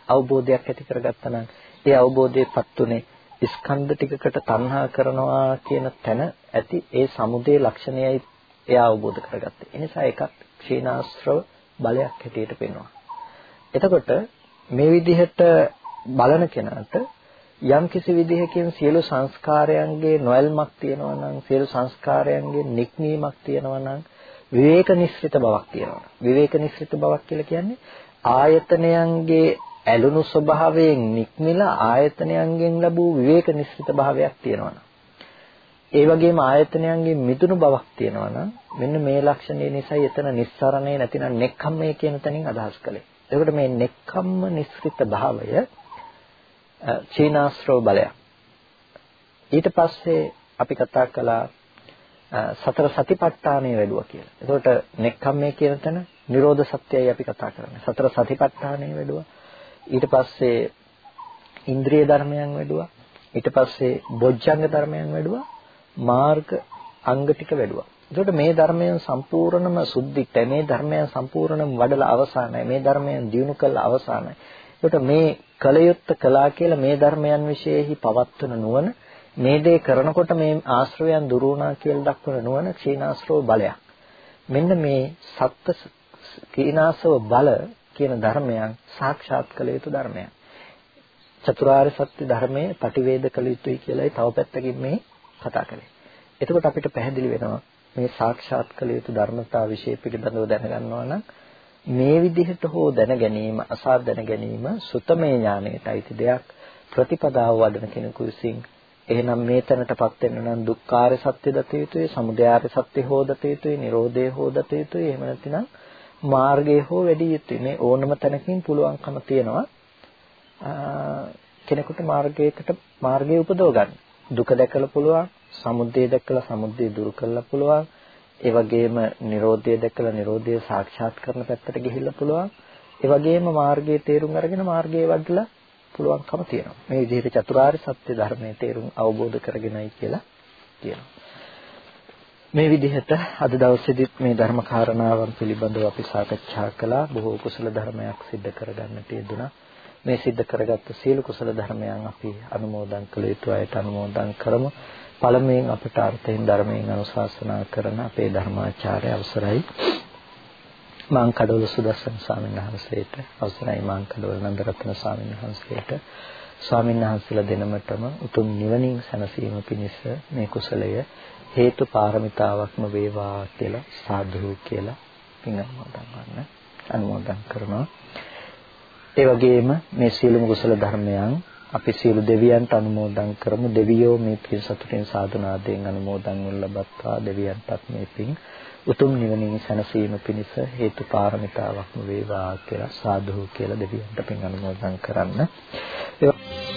අවබෝධයක් ඇති කරගත්තා නම් ඒ අවබෝධයේපත් උනේ ස්කන්ධ ටිකකට තණ්හා කරනවා කියන තැන ඇති ඒ සමුදේ ලක්ෂණයයි එයා අවබෝධ කරගත්තේ. ඒ නිසා ඒකත් ක්ෂීණාශ්‍රව බලයක් හැටියට පෙන්වනවා. එතකොට මේ විදිහට බලන කෙනාට යම් කිසි විදිහකින් සියලු සංස්කාරයන්ගේ නොයල්මක් තියෙනවා නම් සියලු සංස්කාරයන්ගේ නික්මීමක් තියෙනවා නම් විවේක නිස්සිත බවක් තියෙනවා. විවේක නිස්සිත බවක් කියලා කියන්නේ ආයතනයන්ගේ ඇලුණු ස්වභාවයෙන් නික්මිලා ආයතනයන්ගෙන් ලැබූ විවේක නිස්සිත භාවයක් තියෙනවා. ඒ වගේම ආයතනයන්ගේ මිදුණු බවක් තියෙනවා නම් මෙන්න මේ ලක්ෂණය නිසායි එතන නිස්සරණේ නැතිනම් නෙක්ඛම්මය කියන තැනින් අදහස් කළේ. එතකොට මේ නෙක්ඛම්ම නිස්සිත භාවය චීනාශ්‍රව බලයක්. ඊට පස්සේ අපි කතා කළා සතර සතිපට්ඨානය වැඩුවා කියලා. එතකොට නෙක්ඛම්මේ කියන තැන නිරෝධ සත්‍යයයි අපි කතා කරන්නේ. සතර සතිපට්ඨානය වැඩුවා. ඊට පස්සේ ඉන්ද්‍රිය ධර්මයන් වැඩුවා. ඊට පස්සේ බොජ්ජංග ධර්මයන් වැඩුවා. මාර්ග අංග ටික වැඩුවා. එතකොට මේ ධර්මයන් සම්පූර්ණම සුද්ධිට මේ ධර්මයන් සම්පූර්ණම වඩලා අවසానයි. මේ ධර්මයන් දියුණු කළා අවසానයි. එතකොට මේ කලයුත්ත කළා කියලා මේ ධර්මයන් વિશેහි පවත්වන නුවණ මේ දේ කරනකොට මේ ආශ්‍රවයන් දුරු වුණා කියලා දක්වන නුවණ ක්ෂීණාශ්‍රව බලයක්. මෙන්න මේ සත්ත්‍ය ක්ෂීණාශ්‍රව බල කියන ධර්මයන් සාක්ෂාත් කළ යුතු ධර්මයන්. චතුරාර්ය සත්‍ය ධර්මයේ පටිවේද කළ යුතුයි කියලායි තව පැත්තකින් මේ කතා කරන්නේ. එතකොට අපිට පැහැදිලි වෙනවා මේ සාක්ෂාත් කළ යුතු ධර්මතා વિશે පිළිබඳව දැනගන්නවා නම් මේ විදිහට හෝ දැන ගැනීම අසා දැන ගැනීම සුතමේ ඥානයට අයිති දෙයක් ප්‍රතිපදාව වඩන කෙනෙකු විසින්. එහෙනම් මේ තැනටපත් වෙන්න නම් දුක්ඛාර සත්‍ය දත යුතුයි සමුදයාර සත්‍ය හෝ දත යුතුයි නිරෝධය හෝ දත යුතුයි එහෙම නැතිනම් මාර්ගය හෝ වැඩි යුතුයි. මේ ඕනම තැනකින් පුළුවන්කම තියෙනවා කෙනෙකුට මාර්ගයකට මාර්ගය උපදව ගන්න. දුක දැකලා පුළුවන් සමුදය දැකලා සමුදය දුරු කරලා පුළුවන් ඒ වගේම Nirodha දැකලා Nirodha සාක්ෂාත් කරන පැත්තට ගිහිල්ලා පුළුවන් ඒ වගේම මාර්ගයේ තේරුම් අරගෙන මාර්ගයේ වඩලා පුළුවන්කම තියෙනවා. මේ විදිහට චතුරාර්ය සත්‍ය ධර්මයේ තේරුම් අවබෝධ කරගෙනයි කියලා කියනවා. මේ විදිහට අද දවසේදීත් මේ ධර්ම කාරණාවන් පිළිබඳව අපි සාකච්ඡා කළා. බොහෝ කුසල ධර්මයක් සිද්ධ කරගන්නට යෙදුණා. මේ සිද්ධ කරගත්ත සියලු කුසල ධර්මයන් අපි අනුමෝදන් කළ යුතු අයට අනුමෝදන් කරමු. පළමුවෙන් අපට අර්ථයෙන් ධර්මයෙන් අනුශාසනා කරන අපේ ධර්මාචාර්ය අවසරයි. මාං කඩවල සුදස්සන ස්වාමීන් වහන්සේට අවසරයි. මාං කඩවල නන්දරත්න ස්වාමීන් වහන්සේට ස්වාමීන් වහන්සේලා දෙනමතම උතුම් නිවනින් සැනසීම පිණිස මේ කුසලය හේතු පාරමිතාවක්ම වේවා කියලා සාදු කියලා පින් අනුමෝදන් වන්න අනුමෝදන් කරනවා. ඒ වගේම මේ සියලුම කුසල ධර්මයන් අපි සියලු දෙවියන්ට අනුමෝදන් කරමු දෙවියෝ මේ පින් සතුටින් සාධනාවෙන් අනුමෝදන් වුන් ලබත්තා දෙවියන්ටත් මේ පින් උතුම් නිවනින් සැනසීම පිණිස හේතු පාරමිතාවක්ම වේවා කියලා සාදු කියලා දෙවියන්ට පින් අනුමෝදන් කරන්න. ඒ